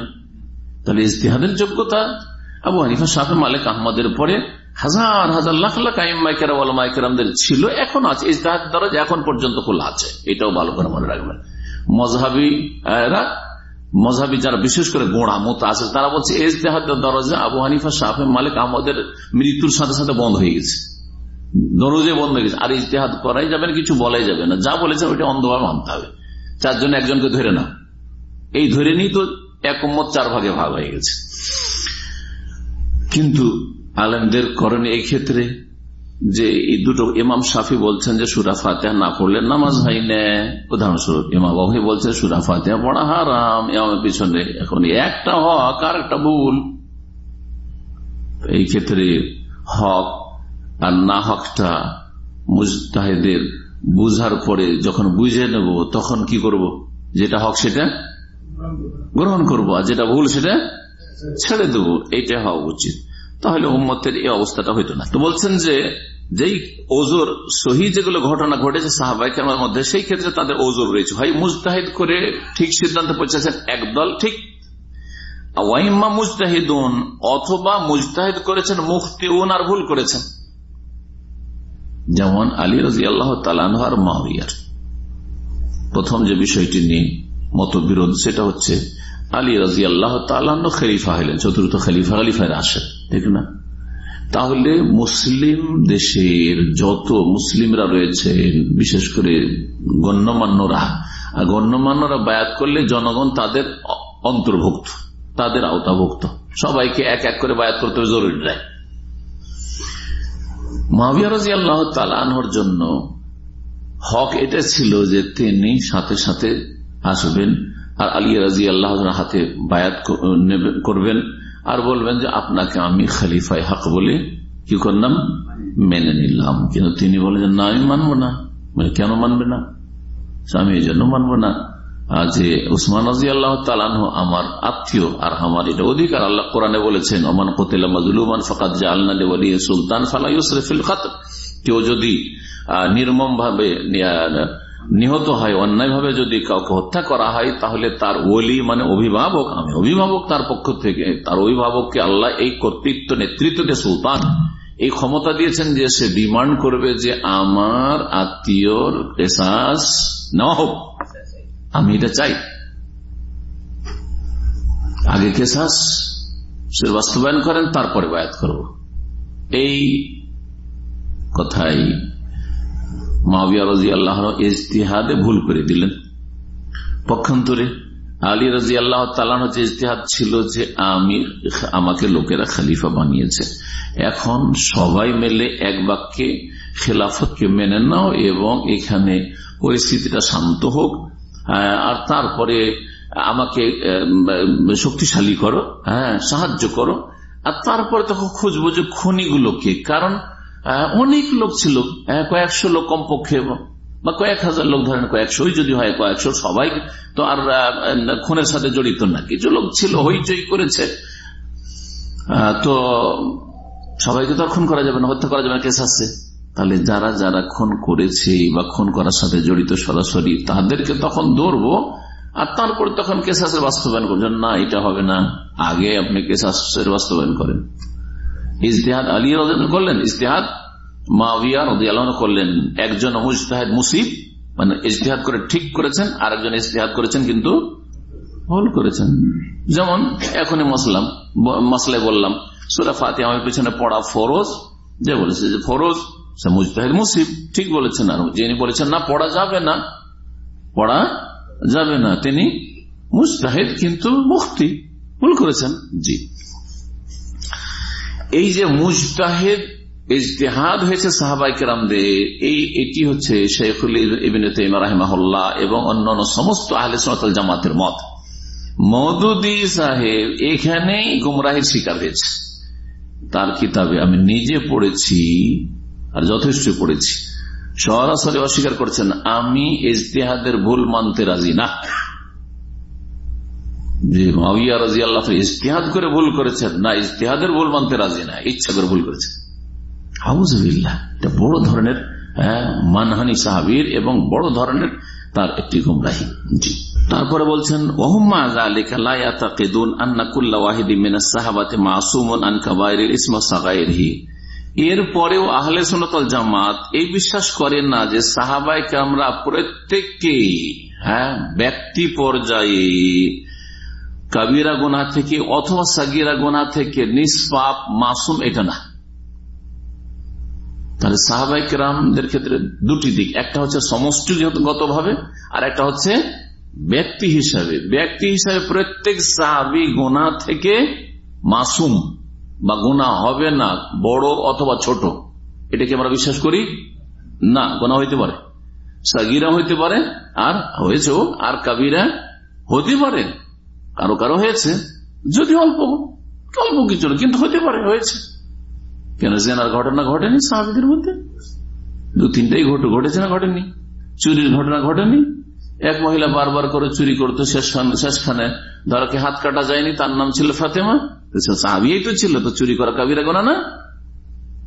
তাহলে ইস্তেহাদের যোগ্যতা? আবু হানিফা শাহ মালিক, আহমদের পরে হাজার হাজার, লাখ লাখ আইমাইকেরামদের ছিল, এখন আছে। ইস্তেহাদ দরজ এখন পর্যন্ত খোলা আছে। এটাও ভালো করে মনে রাখবেন। মজহাবি মজাবি যারা বিশেষ করে গোড়া, মতো আছে, তারা বলছে ইজতেহাদ দরজা আবু হানিফা শাহ মালিক, আহমদের মৃত্যুর সাথে সাথে বন্ধ হয়ে গেছে। দরজে বন্ধ হয়ে গেছে। আর ইজতেহাদ করাই যাবে না, কিছু বলাই যাবে না। যা বলেছে ওইটা অন্ধভাবে মানতে হবে। চারজন একজনকে ধরে না এই ধরে নিই তো একমত চার ভাগে ভাগ হয়ে গেছে। কিন্তু আলেমদের করেন এই ক্ষেত্রে যে এই দুটো ইমাম সাফি বলছেন যে সুরা ফাতেহা না পড়লে নামাজ হয় না। উদাহরণস্বরূপ, ইমাম বাবু বলছেন সুরা ফাতেহা পড়া হারাম। ইমামের পিছনে এখন একটা হক আর একটা ভুল। এই ক্ষেত্রে হক আর না হকটা মুজতাহেদের বুঝার পরে যখন বুঝে নেব, তখন কি করব? যেটা হক সেটা গ্রহণ করব, আর যেটা ভুল সেটা ছেড়ে দেব। এটা হওয়া উচিত। তাহলে উম্মতের এই অবস্থাটা হইতো না। তো বলছেন যে, যেই ওজোর সহি যেগুলো ঘটনা ঘটেছে সাহাবাই সাহাবাহিকের মধ্যে, সেই ক্ষেত্রে তাদের ওজোর রয়েছে। হয় মুস্তাহিদ করে ঠিক সিদ্ধান্ত পৌঁছেছেন একদল ঠিক। ওয়াইম্মা মুজতাহিদুন, অথবা মুজতাহিদ করেছেন মুক্তি আর ভুল করেছেন। যেমন আলী রাজি আল্লাহ তালানহার মাহিয়ার প্রথম যে বিষয়টি নিয়ে মতবিরোধ, সেটা হচ্ছে আলী রাজি আল্লাহ তালান খলিফা হইলেন, চতুর্থ খলিফা, খলিফায় আসেন ঠিক না? তাহলে মুসলিম দেশের যত মুসলিমরা রয়েছে, বিশেষ করে গণ্যমান্যরা, আর গণ্যমান্যরা বায়াত করলে জনগণ তাদের অন্তর্ভুক্ত, তাদের আওতাভুক্ত। সবাইকে এক এক করে বায়াত করতে জরুরি নেয়। মাবিয়া রাজি আল্লাহ জন্য হক এটা ছিল যে তিনি সাথে সাথে আসবেন আর আলী রাজি আল্লাহ হাতে বায়াত করবেন আর বলবেন যে আপনাকে আমি খালিফাই হক বলে কি করলাম? মেনে নিলাম। কিন্তু তিনি বলেন না, আমি মানবো না। কেন মানবে না? আমি এই জন্য মানবো না। যে উসমান আল্লাহ আমার আত্মীয় আর আমার এটা অধিকার। আল্লাহ কোরআনে বলেছেন অমান কতিলা মাজলুমান ফকাত জালনা সুলতান ফালাইসরেফিল খাত। কেউ যদি নির্মম ভাবে নিহত হয় অন্যায় ভাবে যদি কাউকে হত্যা করা হয়, তাহলে তার ওলি মানে অভিভাবক, আমি অভিভাবক তার পক্ষ থেকে, তার অভিভাবককে আল্লাহ এই কর্তৃত্ব, নেতৃত্ব দিয়ে সুলতান। এই ক্ষমতা দিয়েছেন যে সে ডিমান্ড করবে যে আমার আত্মীয়র নেওয়া হোক। আমি এটা চাই। আগে কেসাস সে বাস্তবায়ন করেন, তারপরে বায়াত করব। এই কথাই মাবিয়া রাজি আল্লাহ ইজতিহাদে ভুল করে দিলেন। পক্ষান্তরে আলী রাজি আল্লাহ তালান হচ্ছে ইজতিহাদ ছিল যে আমি আমাকে লোকেরা খালিফা বানিয়েছে। এখন সবাই মেলে এক বাক্যে খেলাফতকে মেনে নাও এবং এখানে পরিস্থিতিটা শান্ত হোক। আর তারপরে আমাকে শক্তিশালী করো হ্যাঁ সাহায্য করো। আর তারপরে তখন খুঁজবো যে খনিগুলোকে, কারণ অনেক লোক ছিল কয়েকশো লোক কমপক্ষে, বা কয়েক হাজার লোক, ধরেন কয়েকশোই যদি হয়, কয়েকশো সবাই, তো আর খুনের সাথে জড়িত না। কিছু লোক ছিল, হইচই করেছে। তো সবাইকে তো খুন করা যাবে না, হত্যা করা যাবে না, কেস আছে তাহলে যারা যারা খুন করেছে বা খুন করার সাথে জড়িত সরাসরি, তাদেরকে তখন ধরবো আর তারপর তখন কেসাসের বাস্তবায়ন করছেন না, এটা হবে না। আগে আপনি কেসাসের বাস্তবায়ন করেন। ইজতেহাদ আলী করলেন? ইজতেহাদ আলম করলেন। একজন মুজতাহেদ মুসিব মানে ইজতেহাদ করে ঠিক করেছেন আর একজন ইজতেহাদ করেছেন কিন্তু ভুল করেছেন। যেমন, এখনই মসলাম মশলায় বললাম, সুরা ফাতে আমার পিছনে পড়া ফরজ। যে বলেছে যে ফরজ মুজতাহিদ মুসিব ঠিক বলেছেন যিনি বলেছেন না পড়া যাবে না পড়া যাবে না তিনি মুস্তাহিদ কিন্তু মুক্তি ভুল করেছেন জি এই যে ইজতেহাদ হয়েছে এই এটি হচ্ছে শেখুল ইবিন রাহিমাহুল্লাহ এবং অন্যান্য সমস্ত আহলে সনাতল জামাতের মত। মদুদি সাহেব এখানেই গুমরাহের শিকার হয়েছে। তার কিতাবে আমি নিজে পড়েছি। আর যথেষ্ট পড়েছি। সরাসরি অস্বীকার করছেন আমি ইজতেহাদের ভুল মানতে রাজি না। যে করে ভুল করেছেন না ভুল মানতে রাজি না ইচ্ছা করে ভুল করেছেন। এটা বড় ধরনের হ্যাঁ, মানহানি সাহাবির এবং বড় ধরনের তার একটি গুমরাহি। জি। তারপরে বলছেন ওহম্মা সাগাইরহি এরপরেও আহলে সোনতল জামাত এই বিশ্বাস করেন না যে সাহাবাই আমরা প্রত্যেককেই হ্যাঁ ব্যক্তি পর্যায়ে কাবিরা গোনা থেকে অথবা সাগিরা গোনা থেকে নিষ্পাপ, মাসুম এটা না। তাহলে সাহাবাই রামদের ক্ষেত্রে দুটি দিক, একটা হচ্ছে সমষ্টিগত ভাবে আর একটা হচ্ছে ব্যক্তি হিসাবে। ব্যক্তি হিসাবে প্রত্যেক সাহাবি গোনা থেকে মাসুম। বা গোনা হবে না, বড় অথবা ছোট এটাকে আমরা বিশ্বাস করি? না গোনা হইতে পারে। সাগিরা হইতে পারে, আর হয়েছে আর কাবিরা হতে পারে। কারও কারও হয়েছে, যদি অল্প অল্প কিছু কিন্তু হতে পারে, হয়েছে। কেন জেনার ঘটনা ঘটেনি সাহাবিদের মধ্যে? দু তিনটাই ঘটে, ঘটেছে না, ঘটেনি। চুরির ঘটনা ঘটেনি এক মহিলা বারবার করে চুরি করতো শেষখানে ধরকে হাত কাটা যায়নি, তার নাম ছিল ফাতেমা। সাহাবিয়াই তো ছিল, তো চুরি করা কাবিরা গোনা না।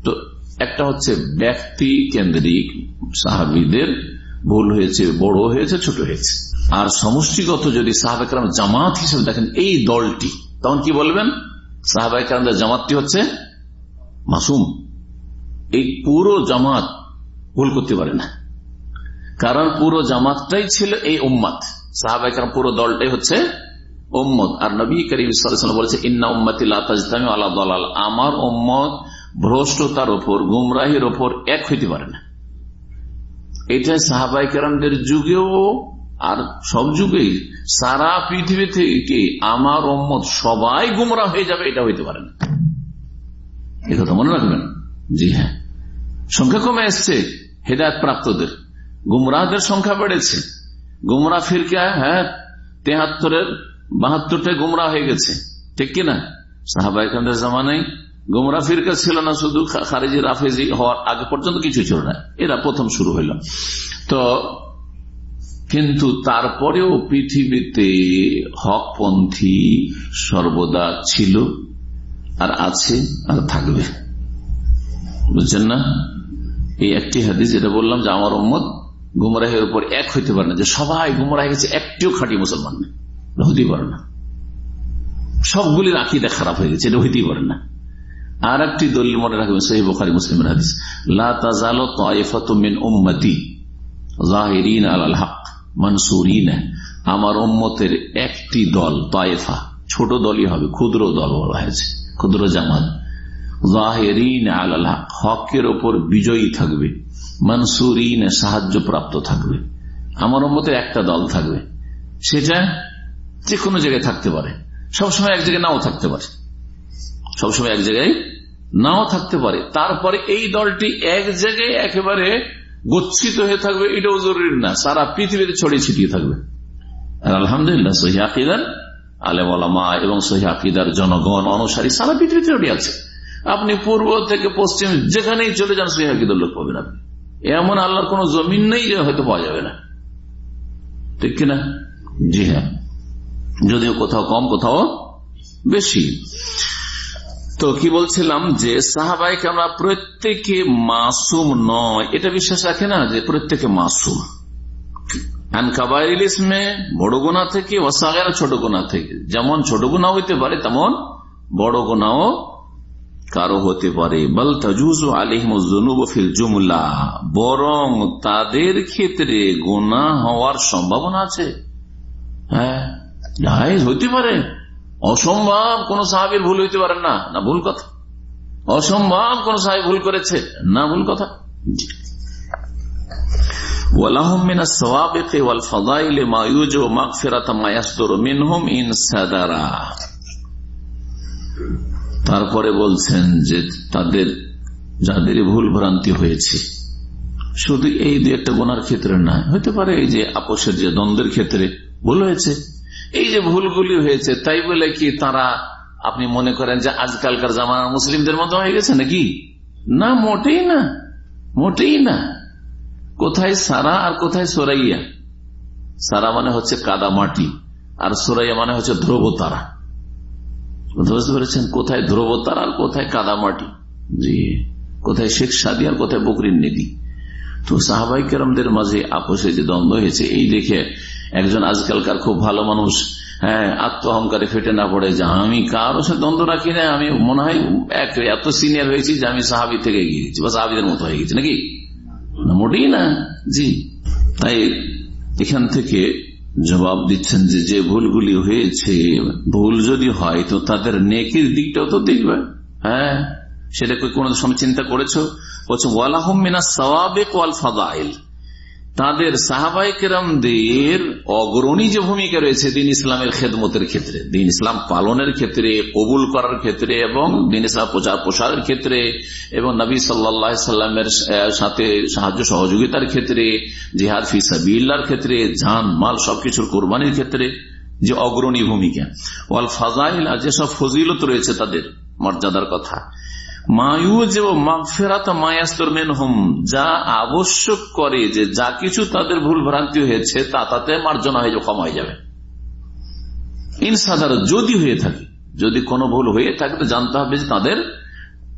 তো একটা হচ্ছে ব্যক্তি কেন্দ্রিক, সাহাবিদের ভুল হয়েছে, বড় হয়েছে, ছোট হয়েছে। আর সমষ্টিগত যদি সাহাবাহাম জামাত হিসেবে দেখেন, এই দলটি, তখন কি বলবেন? সাহাবাহামদের জামাতটি হচ্ছে মাসুম। এই পুরো জামাত ভুল করতে পারে না। কারণ পুরো জামাতটাই ছিল এই উম্মাদ। সাহাবাহাম পুরো দলটাই হচ্ছে আর নবী করিম বলেছে, ইন্না উম্মতি আল্লাহ দলাল। আমার ভ্রষ্টতার ওপর, গুমরাহির ওপর এক হইতে পারে না। এটা যুগেও আর সব যুগেই সারা পৃথিবী থেকে আমার ওম্মদ সবাই গুমরা হয়ে যাবে, এটা হইতে পারে না। এ কথা মনে রাখবেন? জি হ্যাঁ। সংখ্যা কমে এসছে হেদায়ত প্রাপ্তদের গুমরাহদের সংখ্যা বেড়েছে। গুমরা ফিরকা হ্যাঁ তেহাত্তরের বাহাত্তরটায় গুমরা হয়ে গেছে। ঠিক কিনা সাহাবাইকানদের জামানাই গুমরা ফিরকা ছিল না, শুধু খারেজি, রাফেজি হওয়ার আগে পর্যন্ত কিছু ছিল না। এরা প্রথম শুরু হইল। তো, কিন্তু তারপরেও পৃথিবীতে হকপন্থী সর্বদা ছিল আর আছে আর থাকবে। বুঝছেন না? এই একটি হাদিস যেটা বললাম যে আমার উম্মত গুমরাহের উপর এক হইতে পারে না, যে সবাই গুমরাহ গেছে, একটিও খাঁটি মুসলমান নেই। হইতেই পারে না। সবগুলির আকিদা খারাপ হয়ে গেছে, এটা হইতেই পারে না। আর একটি দলিল মনে রাখবেন, সহি বোখারি মুসলিমের হাদিস মনসুরিন আমার উম্মতের একটি দল তয়েফা ছোট দলই হবে, ক্ষুদ্র দল বলা হয়েছে, ক্ষুদ্র জামাত। হকের ওপর বিজয়ী থাকবে, মনসুরিন সাহায্য প্রাপ্ত থাকবে, আমার উম্মতের একটা দল থাকবে, সেটা যে কোনো জায়গায় থাকতে পারে, সবসময় এক জায়গায় নাও থাকতে পারে, সবসময় এক জায়গায় নাও থাকতে পারে, তারপরে এই দলটি এক জায়গায় একেবারে গচ্ছিত হয়ে থাকবে, এটাও জরুরি না, সারা পৃথিবীতে ছড়িয়ে ছিটিয়ে থাকবে। আলহামদুলিল্লাহ, সহি আকিদার আলেম এবং সহি আকিদার জনগণ, অনুসারী সারা পৃথিবীতে ছড়িয়ে আছে। আপনি পূর্ব থেকে পশ্চিম, যেখানেই চলে যান সহি আকিদার লোক পাবেন আপনি। এমন আল্লাহর কোন জমিন নেই যে হয়তো পাওয়া যাবে না। ঠিক কিনা? জি হ্যাঁ। যদিও কোথাও কম, কোথাও বেশি। তো কি বলছিলাম যে সাহাবাইকে আমরা প্রত্যেকে মাসুম নয়। এটা বিশ্বাস রাখে না যে প্রত্যেকে মাসুম। বড় গোনা থেকে ওসাগেরা ছোট গোনা থেকে। যেমন ছোট গোনা হইতে পারে, তেমন বড় গোনাও কারও হতে পারে। বল তাজুজ আলিমফিল জুমলা। বরং তাদের ক্ষেত্রে গোনা হওয়ার সম্ভাবনা আছে। হ্যাঁ হইতে পারে। অসম্ভব কোন সাহাবির ভুল হইতে পারে না। না, ভুল কথা। অসম্ভব কোন সাহাবি ভুল করেছে। না, ভুল কথা। তারপরে বলছেন যে তাদের যাদের ভুল ভ্রান্তি হয়েছে, শুধু এই দু একটা গোনার ক্ষেত্রে না, হতে পারে এই যে আপোষের যে দ্বন্দ্বের ক্ষেত্রে ভুল হয়েছে। এই যে ভুলগুলি হয়েছে, তাই বলে কি তারা, আপনি মনে করেন যে আজকালকার জামানার মুসলিমদের মতো হয়ে গেছে নাকি? না, মোটেই না মোটেই না। কোথায় সারা আর কোথায় সোরাইয়া? সারা মানে হচ্ছে কাদা মাটি, আর সোরাইয়া মানে হচ্ছে ধ্রুব তারা বুঝতে পেরেছেন কোথায় ধ্রুব তারা আর কোথায় কাদা মাটি জি। কোথায় শেখ সাদি আর কোথায় বকরির নেদি তো সাহাবাই কেরমদের মাঝে আপোষে যে দ্বন্দ্ব হয়েছে, এই দেখে একজন আজকালকার খুব ভালো মানুষ হ্যাঁ আত্ম অহংকারে ফেটে না পড়ে, যে আমি কারও সাথে দ্বন্দ্ব রাখি না, আমি মনে হয় এত সিনিয়র হয়েছি যে আমি সাহাবি থেকে গিয়েছি, বা সাহাবিদের মতো হয়ে গেছি, নাকি? মোটেই না। জি। তাই এখান থেকে জবাব দিচ্ছেন যে যে ভুলগুলি হয়েছে, ভুল যদি হয় তো তাদের নেকির দিকটাও তো দেখবে। হ্যাঁ? সেটা কোন সময় চিন্তা করেছ? বলছে ওয়ালাহমিনা সওয়াবেক ওয়াল ফাদাইল। তাদের সাহাবাই কেরামদের অগ্রণী যে ভূমিকা রয়েছে দিন ইসলামের খেদমতের ক্ষেত্রে, দিন ইসলাম পালনের ক্ষেত্রে, কবুল করার ক্ষেত্রে এবং দিন ইসলাম প্রচার প্রসারের ক্ষেত্রে এবং নবী সাল্লা সাল্লামের সাথে সাহায্য সহযোগিতার ক্ষেত্রে, জিহাদ ফিসাবিল্লার ক্ষেত্রে, জান, মাল সবকিছুর কোরবানির ক্ষেত্রে যে অগ্রণী ভূমিকা। ওয়াল ফাজাইল, আর যেসব ফজিলত রয়েছে তাদের মর্যাদার কথা। যা আবশ্যক করে যে যা কিছু তাদের ভুল ভ্রান্তি হয়েছে, তা তাতে মার্জনা হয়ে ক্ষমা হয়ে যাবে। ইনসাধারণ যদি হয়ে থাকে, যদি কোনো ভুল হয়ে থাকে, তো জানতে হবে যে তাদের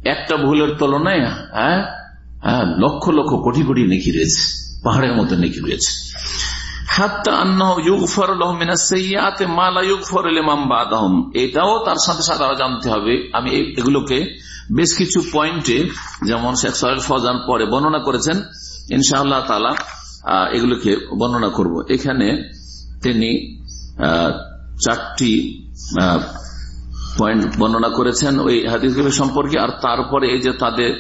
একটা ভুলের তুলনায় হ্যাঁ হ্যাঁ লক্ষ লক্ষ কোটি কোটি নেকি রয়েছে, পাহাড়ের মতো নেকি রয়েছে। এটাও তার সাথে সাথে জানতে হবে, আমি এগুলোকে বেশ কিছু পয়েন্টে যেমন শেখ সাহেব ফজান পরে বর্ণনা করেছেন, ইনশাআল্লাহ তালা এগুলোকে বর্ণনা করব। এখানে তিনি চারটি পয়েন্ট বর্ণনা করেছেন ওই হাদিসগুলো সম্পর্কে, আর তারপরে এই যে তাদের,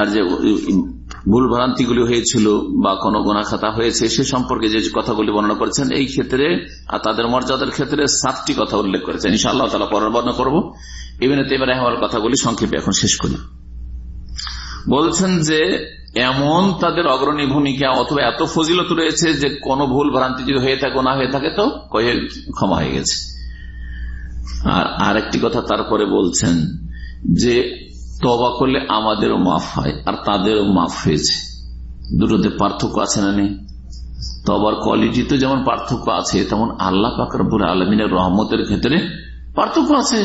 আর যে ভুল ভ্রান্তিগুলি হয়েছিল বা কোন গোনা খাতা হয়েছে, সে সম্পর্কে যে কথাগুলি বর্ণনা করেছেন, এই ক্ষেত্রে আর তাদের মর্যাদার ক্ষেত্রে সাতটি কথা উল্লেখ করেছেন। ইনশাআল্লাহ তালা পরের বর্ণনা করব। এবারে এবারে আমার কথাগুলি সংক্ষেপে এখন শেষ করি। বলছেন যে, এমন তাদের অগ্রণী ভূমিকা অথবা এত ফজিলত রয়েছে যে, কোনো ভুল ভ্রান্তি যদি হয়ে থাকে না হয়ে থাকে, তো কয়ে ক্ষমা হয়ে গেছে। আর আরেকটি কথা তারপরে বলছেন যে তবা করলে আমাদেরও মাফ হয় আর তাদেরও মাফ হয়েছে। দুটোতে পার্থক্য আছে না নেই? তবার কোয়ালিটিতে যেমন পার্থক্য আছে, তেমন আল্লাহ পাকরবুল আলমিনের রহমতের ক্ষেত্রে পার্থক্য আছে।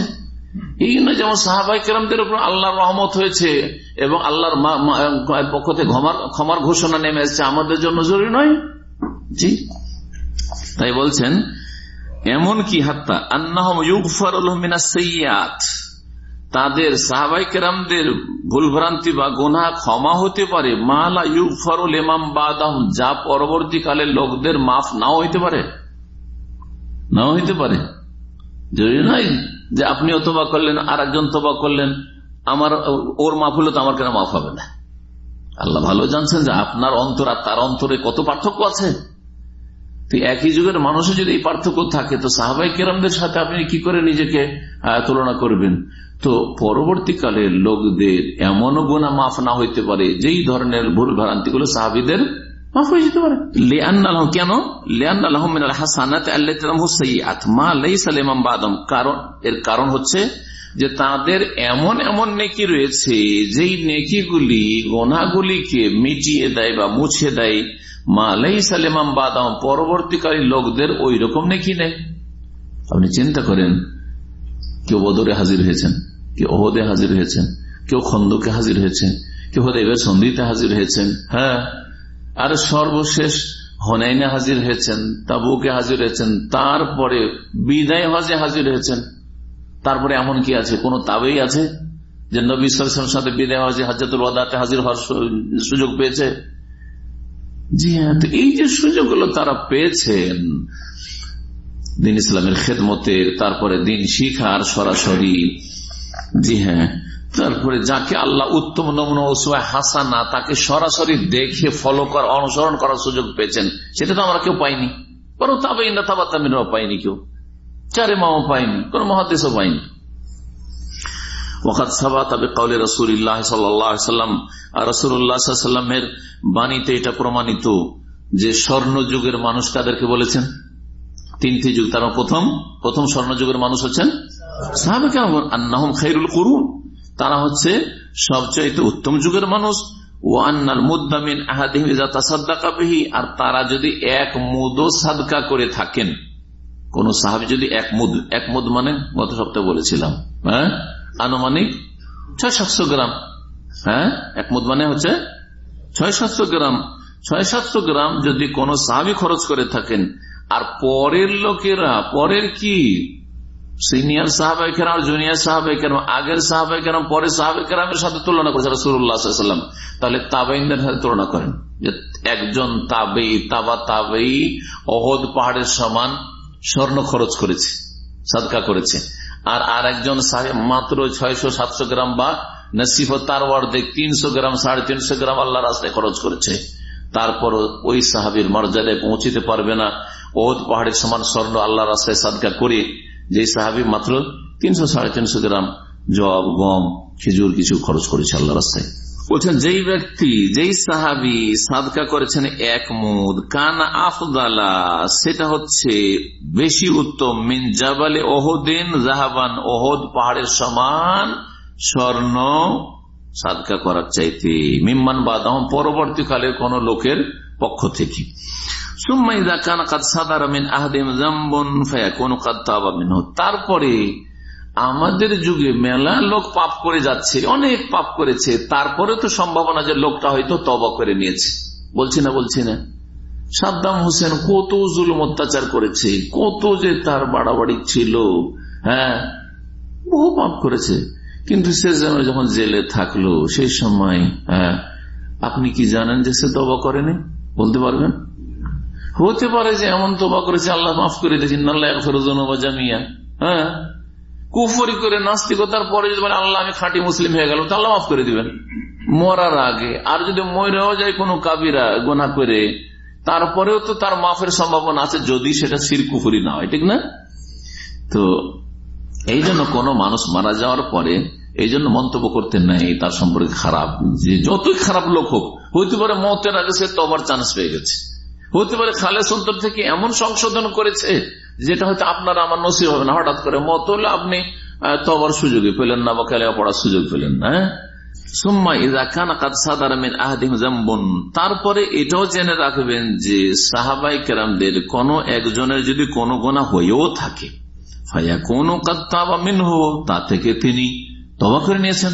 এই জন্য যেমন সাহাবাই কেরামদের উপর আল্লাহর রহমত হয়েছে এবং আল্লাহর পক্ষ থেকে ক্ষমার ঘোষণা নেমে এসছে, আমাদের জন্য জরুরি নয়? জি। তাই বলছেন, এমন কি হাত্তা? আন্নাহম সৈয়াত তাদের সাহাবাই কেরামদের ভুলভ্রান্তি বা গোনা ক্ষমা হতে পারে। মালা ইউক ফরুল এমাম বাদাম যা পরবর্তীকালে লোকদের মাফ নাও হইতে পারে। নাও হইতে পারে। জরুরি নয় যে আপনি অথবা করলেন আর একজন তোবা করলেন, আমার, ওর মাফ হলে তো আমার কেন মাফ হবে না? আল্লাহ ভালো জানছেন যে আপনার অন্তর আর তার অন্তরে কত পার্থক্য আছে। তো একই যুগের মানুষের যদি এই পার্থক্য থাকে, তো সাহাবাই কেরামদের সাথে আপনি কি করে নিজেকে তুলনা করবেন? তো পরবর্তীকালে লোকদের এমনও গোনা মাফ না হইতে পারে, যেই ধরনের ভুল ভ্রান্তি গুলো সাহাবিদের মাফ হয়ে যেতে পারে। কেন? কারণ, এর কারণ হচ্ছে যে তাদের এমন এমন নেকি রয়েছে, যেই নেকিগুলি গোনাগুলিকে মিটিয়ে দেয় বা মুছে দেয় সালেমাম বাদাম পরবর্তীকালী লোকদের ওই রকম নেই। আপনি চিন্তা করেন, কেউ বদরে হাজির হয়েছেন, কেউ ওহদে হাজির হয়েছেন, কেউ খন্দকে হাজির হয়েছেন, কেউ হদেবের সন্ধিতে হাজির হয়েছেন হ্যাঁ? আর সর্বশেষ হনাইনে হাজির হয়েছেন, তাবুকে হাজির হয়েছেন, তারপরে বিদায় হজে হাজির হয়েছেন। তারপরে এমন কি আছে? কোন তাবেই আছে? যে নবী সাথে বিদায় হজে হাজাতুল ওয়াদাতে হাজির হওয়ার সুযোগ পেয়েছে? জি হ্যাঁ তো এই যে সুযোগগুলো তারা পেয়েছেন, দিন ইসলামের খেদমতের তারপরে দিন শিখার সরাসরি, জি হ্যাঁ তারপরে যাকে আল্লাহ উত্তম নমুনা হাসানা, তাকে সরাসরি দেখে ফলো করার, অনুসরণ করার সুযোগ পেয়েছেন, সেটা তো আমরা কেউ পাইনি। বরং তাবে তাবাতামিনও পাইনি কেউ। চারে মাও পাইনি, কোন মহাদেশও পাইনি। রসুল্লাহামের বাণীতে এটা প্রমাণিত যে স্বর্ণ যুগের মানুষ কাদেরকে বলেছেন? তিনটি যুগ, তার প্রথম প্রথম মানুষ হচ্ছেন আন্নাহম খাইরুল করুন। তারা হচ্ছে সবচাইতে উত্তম যুগের মানুষ। ও আন্নাল মুদামিন আর তারা যদি এক মুদ সাদকা করে থাকেন, কোন সাহাবি যদি এক মুদ এক মুদ মানে গত সপ্তাহে বলেছিলাম হ্যাঁ? আনুমানিক ছয় সাতশো গ্রাম। হ্যাঁ? এক মুদ মানে হচ্ছে ছয় সাতশো গ্রাম। ছয় সাতশো গ্রাম যদি কোন সাহাবি খরচ করে থাকেন, আর পরের লোকেরা, পরের কি? সিনিয়র সাহাবাই কেরাম, জুনিয়র সাহাবাই কেরাম, আগের সাহাবাই কেরাম, পরের সাহাবাই কেরামের সাথে তুলনা করেছে রসুল্লাহাম তাহলে তাবাইনদের সাথে তুলনা করেন যে একজন তাবেই তাবা তাবেই অহদ পাহাড়ের সমান স্বর্ণ খরচ করেছে, সাদকা করেছে। আর আর একজন সাহেব মাত্র ছয়শো সাতশো গ্রাম বা নসিফ তার অর্ধেক তিনশো গ্রাম, সাড়ে তিনশো গ্রাম আল্লাহ রাস্তায় খরচ করেছে। তারপর ওই সাহাবির মর্যাদায় পৌঁছিতে পারবে না। ওদ পাহাড়ের সমান স্বর্ণ আল্লাহ রাস্তায় সাদকা করে যে সাহাবি মাত্র তিনশো সাড়ে তিনশো গ্রাম জব, গম, খেজুর কিছু খরচ করেছে আল্লাহ রাস্তায়। বলছেন, যেই ব্যক্তি, যেই সাহাবি সাদকা করেছেন এক মুদ, কান আফদালা, সেটা হচ্ছে বেশি উত্তম। মিন জাবালে ওহদিন, জাহাবান ওহদ, পাহাড়ের সমান স্বর্ণ সাদকা করার চাইতে। মিম্মান বাদাম পরবর্তীকালে কোন লোকের পক্ষ থেকে। তারপরে আমাদের যুগে মেলা লোক পাপ করে যাচ্ছে, অনেক পাপ করেছে। তারপরে তো সম্ভাবনা যে লোকটা হয়তো তবা করে নিয়েছে। বলছি না বলছি না। সাদ্দাম হোসেন কত জুলুম অত্যাচার করেছে, কত যে তার বাড়াবাড়ি ছিল। হ্যাঁ বহু পাপ করেছে। কিন্তু সে যখন জেলে থাকল, সেই সময় হ্যাঁ আপনি কি জানেন যে সে তবা করেনি? বলতে পারবেন? হতে পারে যে এমন তবা করেছে, আল্লাহ মাফ করে দিয়েছেন আল্লাহ জামিয়া। হ্যাঁ কুফরি করে নাস্তিকতার পরে যদি বলে, আল্লাহ, আমি খাঁটি মুসলিম হয়ে গেল তাহলে মাফ করে দিবেন। মরার আগে। আর যদি মরেও যায় কোনো কাবিরা গোনা করে, তারপরেও তো তার মাফের সম্ভাবনা আছে, যদি সেটা সির কুফুরি না হয়, ঠিক না? তো এই জন্য কোনো মানুষ মারা যাওয়ার পরে এই জন্য মন্তব্য করতে নেই, তার সম্পর্কে খারাপ। যে যতই খারাপ লোক হোক, হইতে পারে মতের আগে সে তবার চান্স পেয়ে গেছে। হতে পারে খালে সন্তর থেকে এমন সংশোধন করেছে যেটা হয়তো আপনার আমার নসিব হবে না। হঠাৎ করে মত হলে আপনি তবার সুযোগে পেলেন না বা খেলে পড়ার সুযোগ পেলেন না হ্যাঁ? তারপরে এটাও জেনে রাখবেন যে সাহাবাই কেরামদের কোন একজনের যদি কোনো গোনা হয়েও থাকে তা থেকে তিনি তবা করে নিয়েছেন।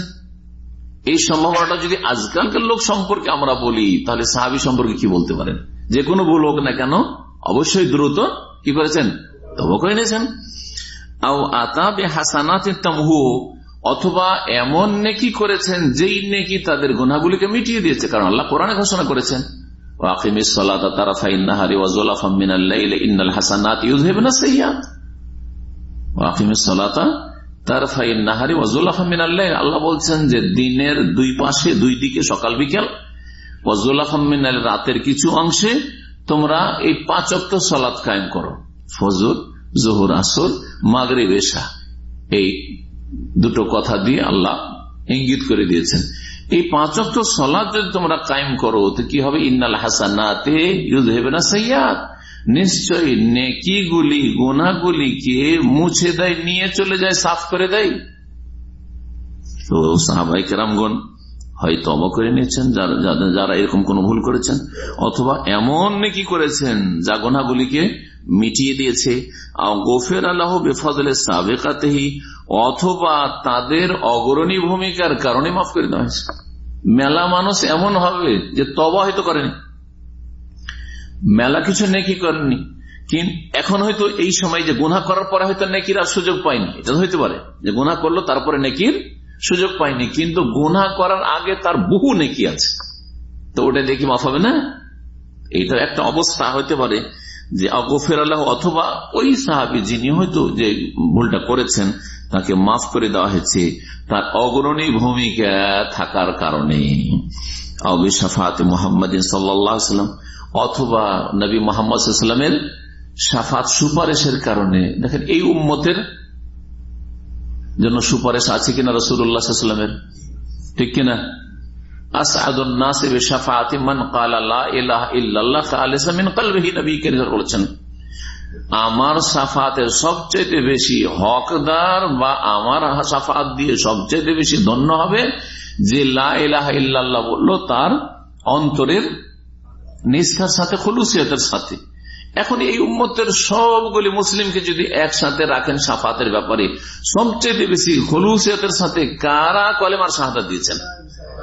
এই সম্ভাবনাটা যদি আজকালকার লোক সম্পর্কে আমরা বলি, তাহলে সাহাবি সম্পর্কে কি বলতে পারেন? যে কোনো ভুল হোক না কেন, অবশ্যই দ্রুত কি করেছেন? করে নিয়েছেন? অথবা এমন নেকি করেছেন যেই নেকি তাদের গুনাগুলিকে মিটিয়ে দিয়েছে, কারণ আল্লাহ কোরআনে ঘোষণা করেছেন আল্লাহ বলছেন যে দিনের দুই পাশে, দুই দিকে সকাল, বিকেল ওয়াজুল্লাহামিনাল রাতের কিছু অংশে তোমরা এই পাঁচ অক্ট সলাৎ কায়েম করো। ফজর, জহুর, আসর মাগরে বেশা এই দুটো কথা দিয়ে আল্লাহ ইঙ্গিত করে দিয়েছেন। এই পাঁচ অক্ট সলাদ যদি তোমরা কায়েম করো, তো কি হবে? ইন্নাল হাসানাতে ইউজ হবে না সৈয়াদ নিশ্চয়ই নেকিগুলি গোনাগুলিকে মুছে দেয়, নিয়ে চলে যায়, সাফ করে দেয়। তো সাহাবাই কেরামগণ হয় তবা করে নিয়েছেন, যারা এরকম কোন ভুল করেছেন, অথবা এমন নাকি করেছেন, যা গোনাগুলিকে মিটিয়ে দিয়েছে। গোফের আল্লাহ বেফাদলে সাবেকাতেহি, অথবা তাদের অগ্রণী ভূমিকার কারণে মাফ করে দেওয়া হয়েছে। মেলা মানুষ এমন হবে যে তবা হয়তো করেনি। মেলা কিছু নেকি করেনি এখন হয়তো এই সময় যে গুনা করার পরে হয়তো নেকির আর সুযোগ পায়নি। এটা হইতে পারে যে গুনা করল, তারপরে নেকির সুযোগ পায়নি। কিন্তু গুনা করার আগে তার বহু নেকি আছে। তো ওটা দেখি মাফ হবে না? এইটা একটা অবস্থা হইতে পারে। যে অগফের আল্লাহ অথবা ওই সাহাবি যিনি হয়তো যে ভুলটা করেছেন, তাকে মাফ করে দেওয়া হয়েছে। তার অগ্রণী ভূমিকা থাকার কারণে। অবিসাফাত মোহাম্মদ সাল্লাম অথবা নবী মোহাম্মদ সাল্লামের সাফাত সুপারিশের কারণে। দেখেন, এই উম্মতের জন্য সুপারিশ আছে কিনা রসুল্লাহামের ঠিক কিনা? আমার সাফাতের সবচেয়ে বেশি হকদার বা আমার সাফাত দিয়ে সবচেয়ে বেশি ধন্য হবে যে লাহ বলল, তার অন্তরের নিষ্ঠার সাথে, খুলুসিয়তের সাথে। এখন এই উম্মতের সবগুলি মুসলিমকে যদি একসাথে রাখেন সাফাতের ব্যাপারে সবচেয়ে বেশি হলুসিয়তের সাথে কারা কলেমার সাহায্য দিয়েছেন?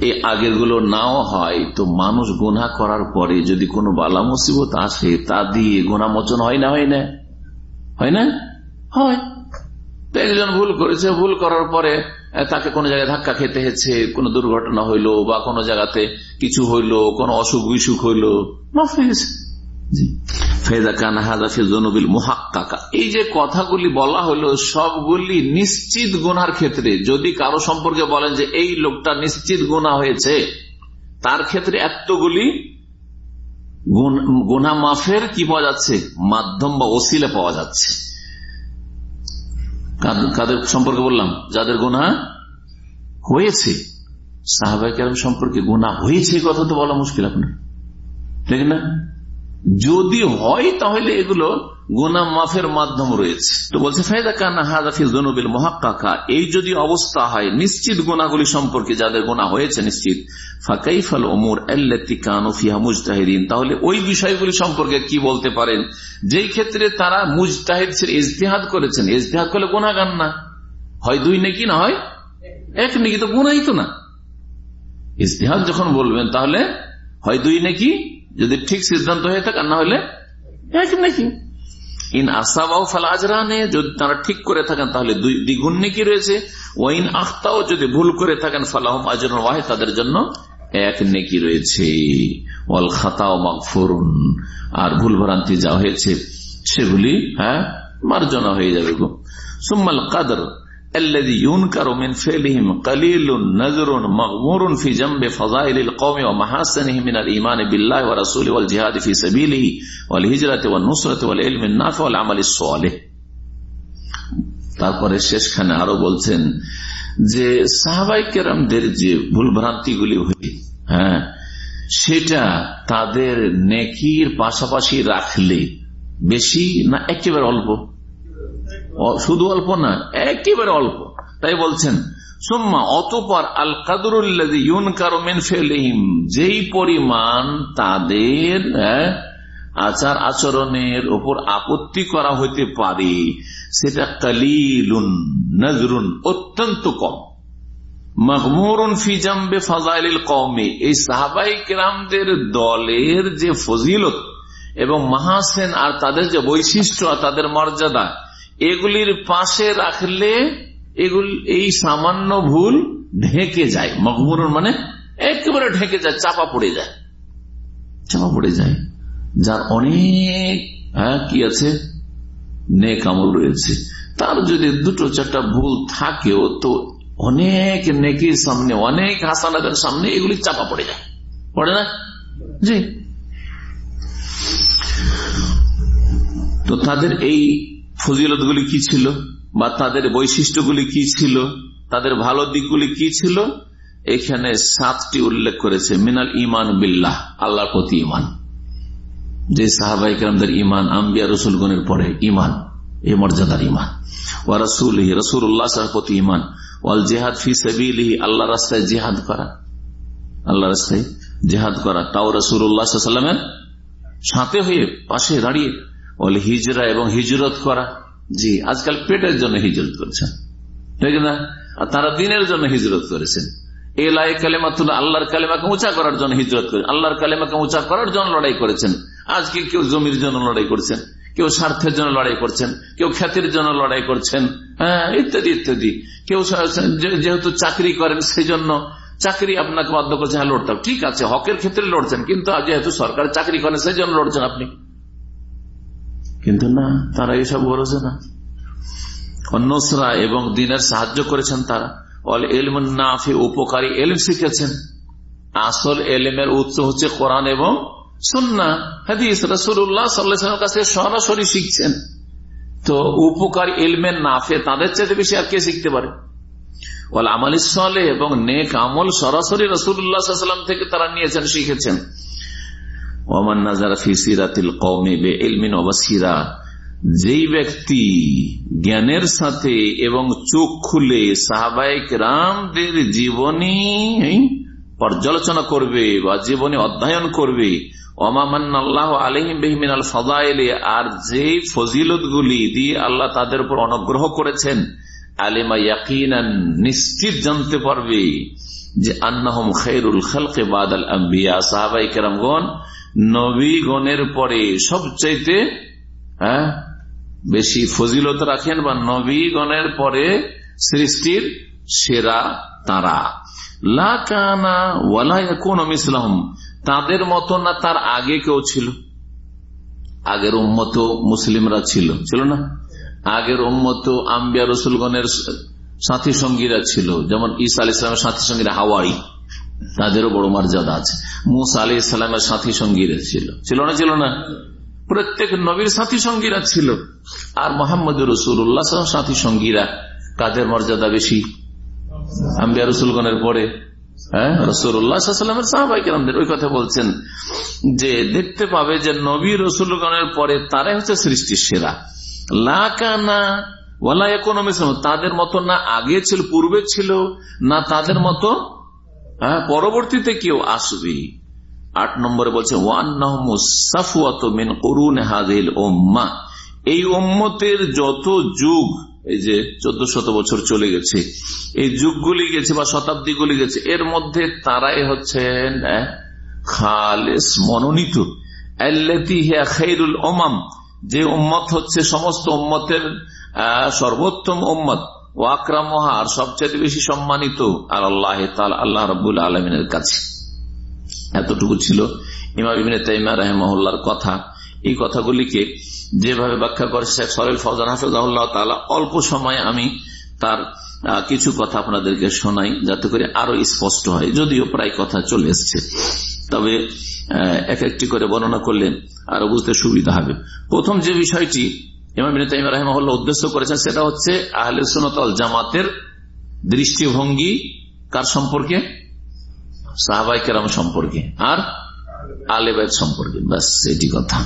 এই আগেরগুলো নাও হয়, তো মানুষ গোনা করার পরে যদি কোনো বালা মুসিবত আসে, তা দিয়ে গোনা মোচন হয় না হয় না? হয় না? হয়। একজন ভুল করেছে, ভুল করার পরে তাকে কোনো জায়গায় ধাক্কা খেতে হয়েছে, কোনো দুর্ঘটনা হইল বা কোনো জায়গাতে কিছু হইল, কোনো অসুখ বিসুখ হইল, মাফ হয়ে গেছে। এই যে কথাগুলি বলা হলো, সবগুলি নিশ্চিত গুনার ক্ষেত্রে। যদি কারও সম্পর্কে বলেন যে এই লোকটা নিশ্চিত গুণা হয়েছে, তার ক্ষেত্রে এতগুলি গুনা মাফের কি পাওয়া যাচ্ছে? মাধ্যম বা ওসিলে পাওয়া যাচ্ছে। কাদের সম্পর্কে বললাম? যাদের গুণা হয়েছে। সাহাবাহিক সম্পর্কে গুণা হয়েছে কথা তো বলা মুশকিল আপনার। ঠিক না? যদি হয়, তাহলে এগুলো গোনা মাফের মাধ্যম রয়েছে। তো বলছে ফায়দা কানা হাজাফিল জনুবিল মহাক্কা এই যদি অবস্থা হয়, নিশ্চিত গোনাগুলি সম্পর্কে যাদের গোনা হয়েছে নিশ্চিত, ফাকাইফাল ওমর কানুফিয়া মুজতাহিদিন। তাহলে ওই বিষয়গুলি সম্পর্কে কি বলতে পারেন? যেই ক্ষেত্রে তারা মুজতাহিদ ইজতেহাদ করেছেন। ইজতেহাদ করলে গোনাগান না। হয় দুই নাকি না হয়? এক নাকি তো গুনাই তো না। ইজতেহাদ যখন বলবেন, তাহলে হয় দুই নাকি যদি ঠিক সিদ্ধান্ত হয়ে থাকে না হলে? এক নাকি ইন আসাবাও ফাল আজরানে যদি তারা ঠিক করে থাকেন তাহলে দুই দ্বিগুণ নাকি রয়েছে। ওয়াইন আখতাও যদি ভুল করে থাকেন ফালাহম আজরন ওয়াহে তাদের জন্য এক নেকি রয়েছে। ওয়াল খাতাও মাগফুরুন আর ভুল ভ্রান্তি যা হয়েছে সেগুলি হ্যাঁ মার্জনা হয়ে যাবে গো। সুম্মাল কাদর الذي ينكر من فعلهم قليل نذر مغمور في جنب فضائل القوم ومحاسنه من الإيمان بالله ورسوله والجهاد في سبيله والهجرة والنصرة والعلم النافع والعمل الصالح তারপরে শেষখানে আরো বলছেন যে সাহাবাই কেরামদের যে ভুল ভ্রান্তিগুলি হয়ে হ্যাঁ সেটা তাদের নেকির পাশাপাশি রাখলে বেশি না একেবারে অল্প শুধু অল্প না, একেবারে অল্প। তাই বলছেন, সোম্মা অতপর আল কাদরুল্লাদিন ফেলিম যেই পরিমাণ তাদের আচার আচরণের ওপর আপত্তি করা হইতে পারে, সেটা কালিলুন, নজরুন, অত্যন্ত কম। এই সাহাবাই দলের যে ফজিলত এবং মাহাসেন আর তাদের যে বৈশিষ্ট্য তাদের মর্যাদা এগুলির পাশে রাখলে এগুলি, এই সামান্য ভুল ঢেকে যায়। মকমুর মানে একেবারে ঢেকে যায়, চাপা পড়ে যায়। চাপা পড়ে যায়। যার অনেক হ্যাঁ কি আছে? নেক আমল রয়েছে। তার যদি দুটো চারটা ভুল থাকেও, তো অনেক নেকির সামনে, অনেক হাসানাদের সামনে এগুলি চাপা পড়ে যায়। পড়ে না? জি। তো তাদের এই ফজিলতগুলি কি ছিল? বা তাদের বৈশিষ্ট্যগুলি কি ছিল? তাদের ভালো দিকগুলি কি ছিল? এখানে সাতটি উল্লেখ করেছে, মিনাল ইমান বিল্লাহ, আল্লাহর প্রতি ইমান যে সাহাবাহিকদের ইমান আম্বিয়া রসুলগণের পরে ইমান এ মর্যাদার ইমান ও রসুল রসুল্লাহ প্রতি ইমান ওয়াল জেহাদ ফি সাবিলিহি আল্লাহ রাস্তায় জেহাদ করা। আল্লাহ রাস্তায় জেহাদ করা। তাও রসুল্লাহ সাল্লামের সাথে হয়ে, পাশে দাঁড়িয়ে বলে হিজরা এবং হিজরত করা। জি। আজকাল পেটের জন্য হিজরত করছেন। ঠিক না? আর তারা দিনের জন্য হিজরত করেছেন। এলাই কালেমাতুল্লাহ আল্লাহর কালেমাকে উঁচা করার জন্য হিজরত করে আল্লাহর কালেমাকে উঁচা করার জন্য লড়াই করেছেন। আজকে কেউ জমির জন্য লড়াই করছেন কেউ স্বার্থের জন্য লড়াই করছেন কেউ খ্যাতির জন্য লড়াই করছেন হ্যাঁ ইত্যাদি ইত্যাদি। কেউ যেহেতু চাকরি করেন সেই জন্য চাকরি আপনাকে বাধ্য করছে হ্যাঁ লড়তাম ঠিক আছে হকের ক্ষেত্রে লড়ছেন কিন্তু যেহেতু সরকার চাকরি করেন সেই জন্য লড়ছেন আপনি। কিন্তু না, তারা এসব করেছে না। অন্যসরা এবং দিনের সাহায্য করেছেন তারা। অল এলম নাফে, উপকারী এলম শিখেছেন। আসল উৎস হচ্ছে কোরআন এবং সুন্না কাছে সরাসরি শিখছেন। তো উপকার এলমের নাফে, তাদের চাইতে বেশি আর কে শিখতে পারে? ইসলে এবং নেক আমল সরাসরি রসুল্লাহাম থেকে তারা নিয়েছেন, শিখেছেন। ওমান নাজারা ফি সিরাতিল বে যেই ব্যক্তি জ্ঞানের সাথে এবং চোখ খুলে রামদের জীবনী পর্যালোচনা করবে বা জীবনে অধ্যয়ন করবে আর যে ফজিলত গুলি দিয়ে আল্লাহ তাদের উপর অনুগ্রহ করেছেন, আলিমা ইয়াকিনান নিশ্চিত জানতে পারবে যে আন্নাহম খেরুল খালকে বাদ আল আম্বিয়া। সাহাবাই কেরামগণ নবীগণের পরে সবচাইতে হ্যাঁ বেশি ফজিলত রাখেন বা নবীগণের পরে সৃষ্টির সেরা তারা। লাকানা কোন ইসলাম তাদের মতো না তার আগে কেউ ছিল? আগের উম্মত মুসলিমরা ছিল। ছিল না? আগের উম্মত আম্বিয়া রসুলগণের সাথী সঙ্গীরা ছিল। যেমন ঈসা আলি ইসলামের সাথী সঙ্গীরা হাওয়ারি তাদেরও বড় মর্যাদা আছে। মুসা আলি ইসলামের সাথী সঙ্গীরা ছিল। ছিল না ছিল না? প্রত্যেক নবীর সাথী সঙ্গীরা ছিল। আর মোহাম্মদ রসুল্লাহ সাথী সঙ্গীরা কাদের মর্যাদা বেশি? আম্বিয়া রসুলগণের পরে। হ্যাঁ ওই কথা বলছেন যে, দেখতে পাবে যে নবী রসুলগণের পরে তারাই হচ্ছে সৃষ্টির সেরা। লাকানা ওয়ালা তাদের মতো না আগে ছিল, পূর্বে ছিল, না তাদের মতো হ্যাঁ পরবর্তীতে কেউ আসবে। আট নম্বরে বলছে এই ওম্মতের যত যুগ, এই যে চোদ্দ শত বছর চলে গেছে, এই যুগগুলি গেছে বা শতাব্দীগুলি গেছে, এর মধ্যে তারাই হচ্ছেন খালেস, মনোনীত। ওমাম যে উম্মত হচ্ছে সমস্ত উম্মতের সর্বোত্তম উম্মত। ও আকরামহা আর সবচেয়ে বেশি সম্মানিত আর আল্লাহ আল্লাহ রবুল আলমিনের কাছে। এতটুকু ছিল ইমাম ইবিন তাইমা রাহেমহল্লার কথা। এই কথাগুলিকে যেভাবে ব্যাখ্যা করে শেখ সরেল ফজান হাফিজাহুল্লাহ তালা অল্প সময়ে আমি তার কিছু কথা আপনাদেরকে শোনাই, যাতে করে আরও স্পষ্ট হয়। যদিও প্রায় কথা চলে এসছে। তবে এক একটি করে বর্ণনা করলেন আরও বুঝতে সুবিধা হবে। প্রথম যে বিষয়টি ইমাম তাইম উদ্দেশ্য করেছেন সেটা হচ্ছে আহলে সুনতল জামাতের দৃষ্টিভঙ্গি কার সম্পর্কে? সাহাবাই কেরাম সম্পর্কে আর আলেবাদ সম্পর্কে। ব্যাস, এটি কথা।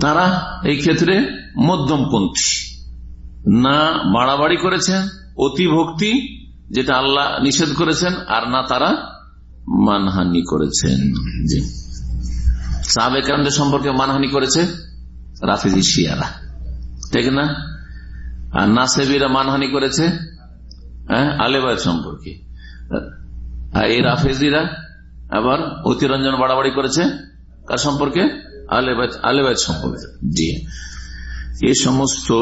তারা এই ক্ষেত্রে মধ্যমপন্থী। না বাড়াবাড়ি করেছেন, অতি ভক্তি, যেটা আল্লাহ নিষেধ করেছেন, আর না তারা মানহানি করেছেন। জি। সাহাবেকারদের সম্পর্কে মানহানি করেছে? রাফিজি শিয়ারা ঠিক না? আর নাসেবিরা মানহানি করেছে হ্যাঁ? আলেবাদ সম্পর্কে। এই রাফেজিরা আবার অতিরঞ্জন বাড়াবাড়ি করেছে, কার সম্পর্কে? আলেবাদ সম্পর্কে। জি। এই সমস্ত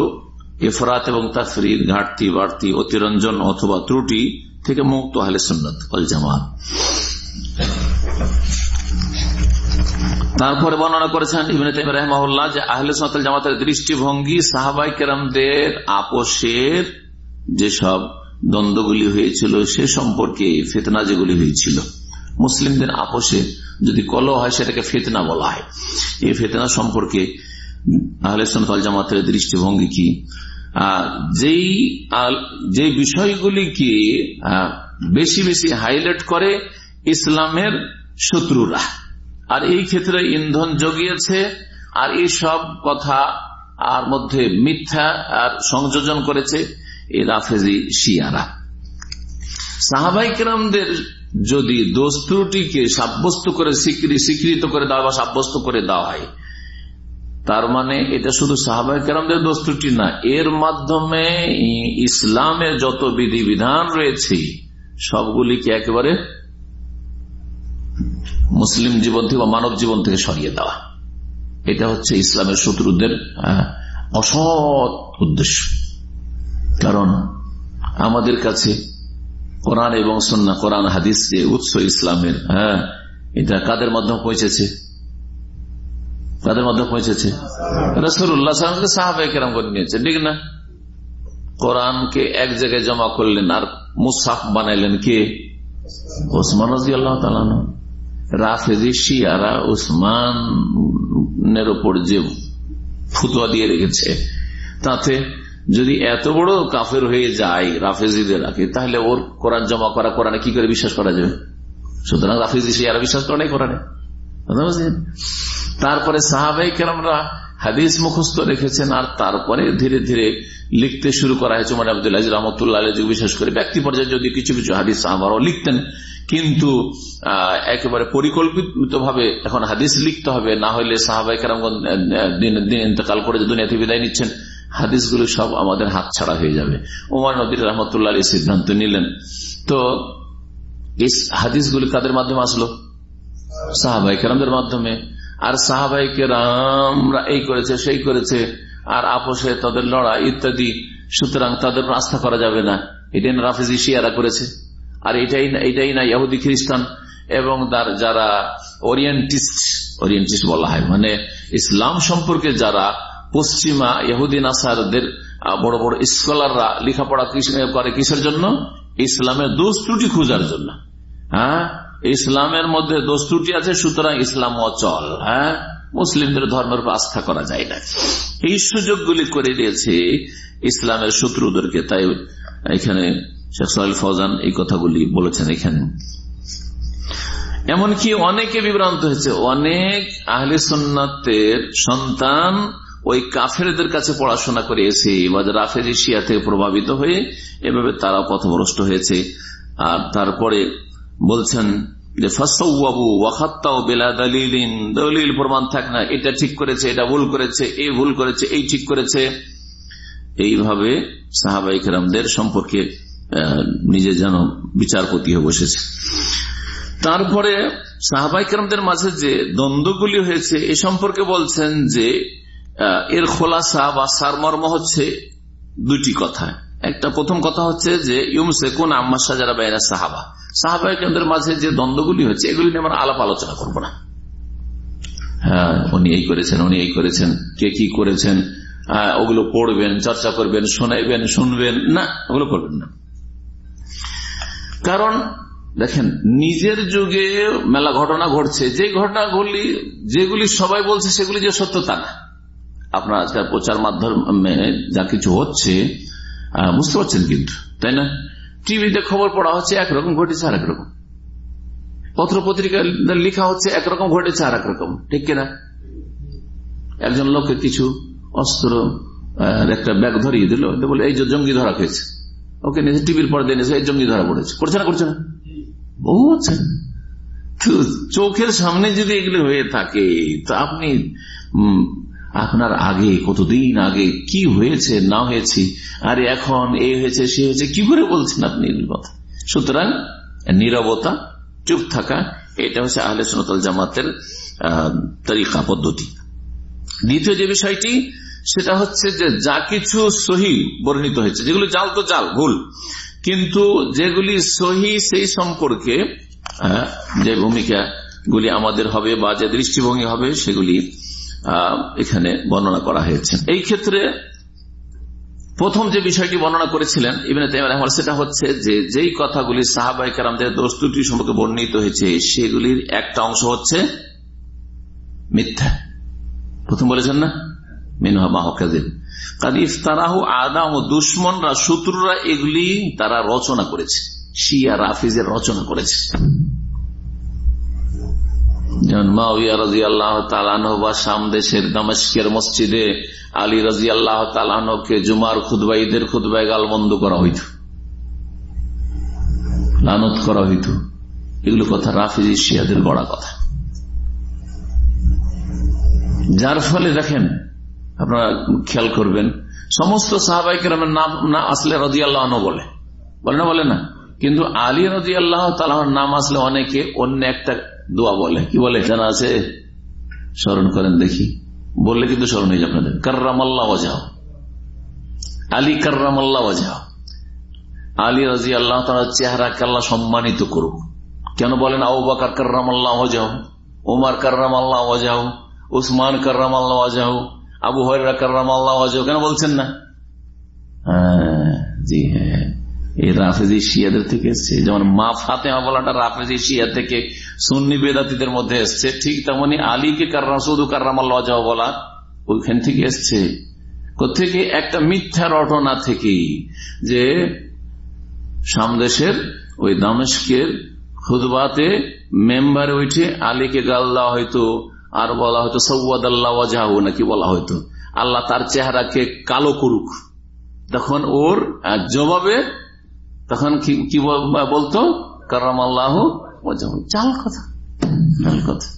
এফরাত এবং তাফরির ঘাটতি, বাড়তি, অতিরঞ্জন অথবা ত্রুটি থেকে মুক্ত আহলে সুন্নত অল জামাত। তারপরে বর্ণনা করেছেন রহমাউল্লাহ যে আহলে সন্তল জামাতের দৃষ্টিভঙ্গি সাহাবাই কেরামদের আপোষের যেসব দ্বন্দ্বগুলি হয়েছিল সে সম্পর্কে ফেতনা যেগুলি হয়েছিল। মুসলিমদের আপোষে যদি কল হয় সেটাকে ফেতনা বলা হয়। এই ফেতনা সম্পর্কে আহলে সন্তল জামাতের দৃষ্টিভঙ্গি কি? যেই যে বিষয়গুলিকে বেশি বেশি হাইলাইট করে ইসলামের শত্রুরা। আর এই ক্ষেত্রে ইন্ধন জগিয়েছে, আর এই সব কথা আর মধ্যে মিথ্যা আর সংযোজন করেছে এই রাফেজি শিয়ারা। সাহাবাইকেরামদের যদি দোষ ত্রুটিকে সাব্যস্ত করে স্বীকৃত করে দেওয়া বা সাব্যস্ত করে দেওয়া হয়, তার মানে এটা শুধু সাহাবাইকেরামদের দোষ ত্রুটি না, এর মাধ্যমে ইসলামের যত বিধিবিধান রয়েছে, সবগুলিকে একেবারে মুসলিম জীবন থেকে মানব জীবন থেকে সরিয়ে দেওয়া। এটা হচ্ছে ইসলামের শত্রুদের অসৎ উদ্দেশ্য। কারণ আমাদের কাছে কোরআন এবং সন্না কোরআন, হাদিস যে উৎস ইসলামের হ্যাঁ এটা কাদের মাধ্যমে পৌঁছেছে? কাদের মাধ্যমে পৌঁছেছে? রসুল্লাহ সাহাবাই কেরাম করে নিয়েছে, ঠিক না? কোরআনকে এক জায়গায় জমা করলেন আর মুসাফ বানাইলেন কে? ওসমান রাজি আল্লাহ রাফেজি শিয়ারা উসমানের ওপর যে ফুতুয়া দিয়ে রেখেছে, তাতে যদি এত বড় কাফের হয়ে যায় রাফেজিদের আগে, তাহলে ওর কোরআন জমা করা, কোরআনে কি করে বিশ্বাস করা যাবে? সুতরাং রাফেজি শিয়ারা বিশ্বাস করা কোরআনে। তারপরে সাহাবাই কেরামরা হাদিস মুখস্থ রেখেছেন, আর তারপরে ধীরে ধীরে লিখতে শুরু করা হয়েছে। মানে আব্দুল্লাহ রহমতুল্লাহ বিশেষ করে ব্যক্তি পর্যায়ে যদি কিছু কিছু হাদিস সাহাবারও লিখতেন কিন্তু একেবারে পরিকল্পিত ভাবে এখন হাদিস লিখতে হবে, না হলে সাহাবাই কেরামগঞ্জ দিন ইন্তকাল করে দুনিয়াতে বিদায় নিচ্ছেন, হাদিসগুলো সব আমাদের হাত ছাড়া হয়ে যাবে। ওমান নদীর রহমতুল্লাহ এই সিদ্ধান্ত নিলেন। তো এই হাদিসগুলি কাদের মাধ্যমে আসলো? সাহাবাই কেরামদের মাধ্যমে। আর সাহাবাই কেরামরা এই করেছে, সেই করেছে, আর আপোষে তাদের লড়াই ইত্যাদি, সুতরাং তাদের আস্থা করা যাবে না। এটাই রাফিজি শিয়ারা করেছে। আর এটাই এটাই না ইহুদি খ্রিস্টান এবং তার যারা ওরিয়েন্টিস্ট ওরিয়েন্টিস্ট বলা হয় মানে ইসলাম সম্পর্কে যারা পশ্চিমা ইহুদিন আসারদের বড় বড় স্কলাররা লেখাপড়া করে কিসের জন্য? ইসলামের দোষ ত্রুটি খোঁজার জন্য। হ্যাঁ? ইসলামের মধ্যে দোষ ত্রুটি আছে, সুতরাং ইসলাম অচল। হ্যাঁ? মুসলিমদের ধর্মের উপর আস্থা করা যায় না। এই সুযোগগুলি করে দিয়েছে ইসলামের শত্রুদেরকে। তাই এখানে শেখ সাহেল ফৌজান এই কথাগুলি বলেছেন এখানে। এমনকি অনেকে বিভ্রান্ত হয়েছে, অনেক আহলে সন্ন্যতের সন্তান ওই কাফেরদের কাছে পড়াশোনা করে এসে বা রাফেজ শিয়া থেকে প্রভাবিত হয়ে এভাবে তারা পথভ্রষ্ট হয়েছে। আর তারপরে বলছেন যে ফাসাবু ওয়াখাত্তাও বেলা দলিলিন। দলিল প্রমাণ থাক না, এটা ঠিক করেছে, এটা ভুল করেছে এই ভুল করেছে, এই ঠিক করেছে। এইভাবে সাহাবাইকরামদের সম্পর্কে নিজে যেন বিচারপতি হয়ে বসেছে। তারপরে সাহাবাইকরামদের মাঝে যে দ্বন্দ্বগুলি হয়েছে, এ সম্পর্কে বলছেন যে এর খোলাসা বা সারমর্ম হচ্ছে দুটি কথা। একটা প্রথম কথা হচ্ছে যে ইউমসে কোন আম্মা সাজারা বাইরা সাহাবা। সাহাবাই কেন্দ্রের মাঝে যে দ্বন্দ্বগুলি হচ্ছে এগুলি নিয়ে আমরা আলাপ আলোচনা করব না। হ্যাঁ উনি এই করেছেন, উনি এই করেছেন, কে কি করেছেন ওগুলো পড়বেন, চর্চা করবেন, শোনাইবেন, শুনবেন, না, ওগুলো করবেন না। কারণ, দেখেন, নিজের যুগে মেলা ঘটনা ঘটছে। যে ঘটনাগুলি, যেগুলি সবাই বলছে, সেগুলি যে সত্য তা না। আপনার আজকাল প্রচার মাধ্যমে যা কিছু হচ্ছে বুঝতে পারছেন কিন্তু, তাই না? টিভিতে খবর পড়া হচ্ছে, একরকম ঘটেছে আর একরকম পত্র পত্রিকা লেখা হচ্ছে, একরকম ঘটেছে আর একরকম ঠিক কিনা? একজন লোককে কিছু অস্ত্র একটা ব্যাগ ধরিয়ে দিল, বলে, এই যে জঙ্গি ধরা হয়েছে ওকে নিয়ে টিভির পরে এনেছে এই জঙ্গি ধরা পড়েছে। করছে না করছে না? বহু হচ্ছে চোখের সামনে যদি এগুলো হয়ে থাকে, তো আপনি আপনার আগে, কতদিন আগে কি হয়েছে, না হয়েছে, আর এখন এ হয়েছে, সে হয়েছে, কি করে বলছেন আপনি এগুলো কথা? সুতরাং নিরবতা, চুপ থাকা, এটা হচ্ছে আহলে সোনতল জামাতের তরিকা, পদ্ধতি। দ্বিতীয় যে বিষয়টি সেটা হচ্ছে যে যা কিছু সহি বর্ণিত হয়েছে, যেগুলো জাল তো জাল, ভুল। কিন্তু যেগুলি সহি সেই সম্পর্কে যে ভূমিকা গুলি আমাদের হবে বা যে দৃষ্টিভঙ্গি হবে, সেগুলি এখানে বর্ণনা করা হয়েছে। এই ক্ষেত্রে প্রথম যে বিষয়টি বর্ণনা করেছিলেন ইবিন সেটা হচ্ছে যে যেই কথাগুলি সাহাবাই কারামদের দোস্তুটি সম্পর্কে বর্ণিত হয়েছে, সেগুলির একটা অংশ হচ্ছে মিথ্যা। প্রথম বলেছেন না? শত্রুরা এগুলি তারা রচনা করেছে। শিয়া, রাফিজের রচনা করেছে। মসজিদে আলী রাজি আল্লাহ তালানহকে জুমার খুদবাইদের খুদবাই গালবন্ধ করা হইত। লানত করা হইত। এগুলো কথা রাফিজ শিয়াদের গড়া কথা। যার ফলে দেখেন আপনারা খেয়াল করবেন, সমস্ত সাহাবাইকে নাম না আসলে রাজি আল্লাহ বলে। বলে না বলে না? কিন্তু আলী রাজি আল্লাহ তালাহর নাম আসলে অনেকে অন্য একটা দোয়া বলে। কি বলে? জানা আছে? স্মরণ করেন দেখি। বললে কিন্তু স্মরণ হয়ে যাবে আপনাদের। কার্রামাল্লা ওয়াজাও আলী কার্রামাল্লা ওয়াজাও আলী রাজি আল্লাহ তার চেহারাকে আল্লাহ সম্মানিত করুক। কেন বলেন আবু বাকার কার্রামাল্লাহ ওয়াজাও ওমার কার্রামাল্লাহ ওয়াজাও উসমান কার্রামাল্লাহ ওয়াজাও আবু ওয়াজাও কেন বলছেন না? জি হ্যাঁ। এই রাফেজি শিয়াদের থেকে এসছে। যেমন মা ফাতেমা বলাটা রাফেজি শিয়া থেকে সুন্নি বেদাতিদের মধ্যে এসছে। ঠিক তেমনি আলীকে কার্রাম, সৌদু কার্রাম আল্লাহ বলা ওইখান থেকে এসছে। কোথেকে একটা মিথ্যা রটনা থেকে যে সামদেশের ওই দামেশকের খুদবাতে মেম্বারে উঠে আলীকে গাল দেওয়া হয়তো আর বলা হয়তো সৌয়াদ আল্লাহ নাকি বলা হয়তো আল্লাহ তার চেহারাকে কালো করুক। তখন ওর জবাবে তখন কি বলতো? কারাম আল্লাহ চাল কথা চাল কথা।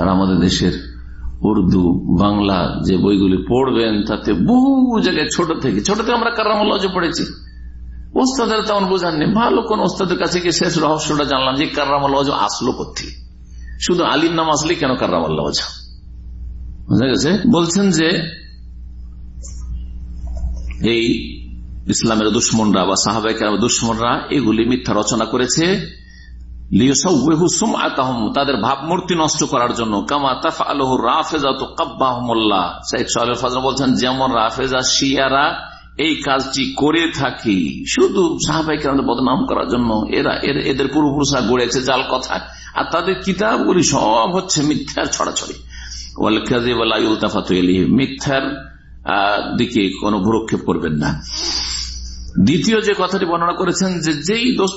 আর আমাদের দেশের উর্দু, বাংলা যে বইগুলি পড়বেন, তাতে বহু জায়গায় ছোট থেকে ছোট থেকে আমরা কারামুল্লাহ পড়েছি। ওস্তাদের তেমন বোঝাননি ভালো কোন ওস্তাদের কাছে গিয়ে শেষ রহস্যটা জানলাম যে কার্রামাল্লাহ আসলো কোথেকে শুধু আলীর নাম আসলে কেন কার্রামাল্লাহ বোঝা গেছে? বলছেন যে, এই ইসলামের দুশ্মনরা বা সাহাবাহিক দুশ্মনরা এগুলি মিথ্যা রচনা করেছে। তাদের ভাবমূর্তি নষ্ট করার জন্য। কামা বলছেন, যেমন রাফেজা শিয়ারা এই কাজটি করে থাকি। শুধু সাহাবাহিক বদনাম করার জন্য। এরা এদের পূর্বপুরুষরা গড়েছে জাল কথা। আর তাদের কিতাবগুলি সব হচ্ছে মিথ্যার ছড়াছড়ি। মিথ্যার দিকে কোনো ভুরক্ষেপ করবেন না। দ্বিতীয় যে কথাটি বর্ণনা করেছেন যে যেই দোষ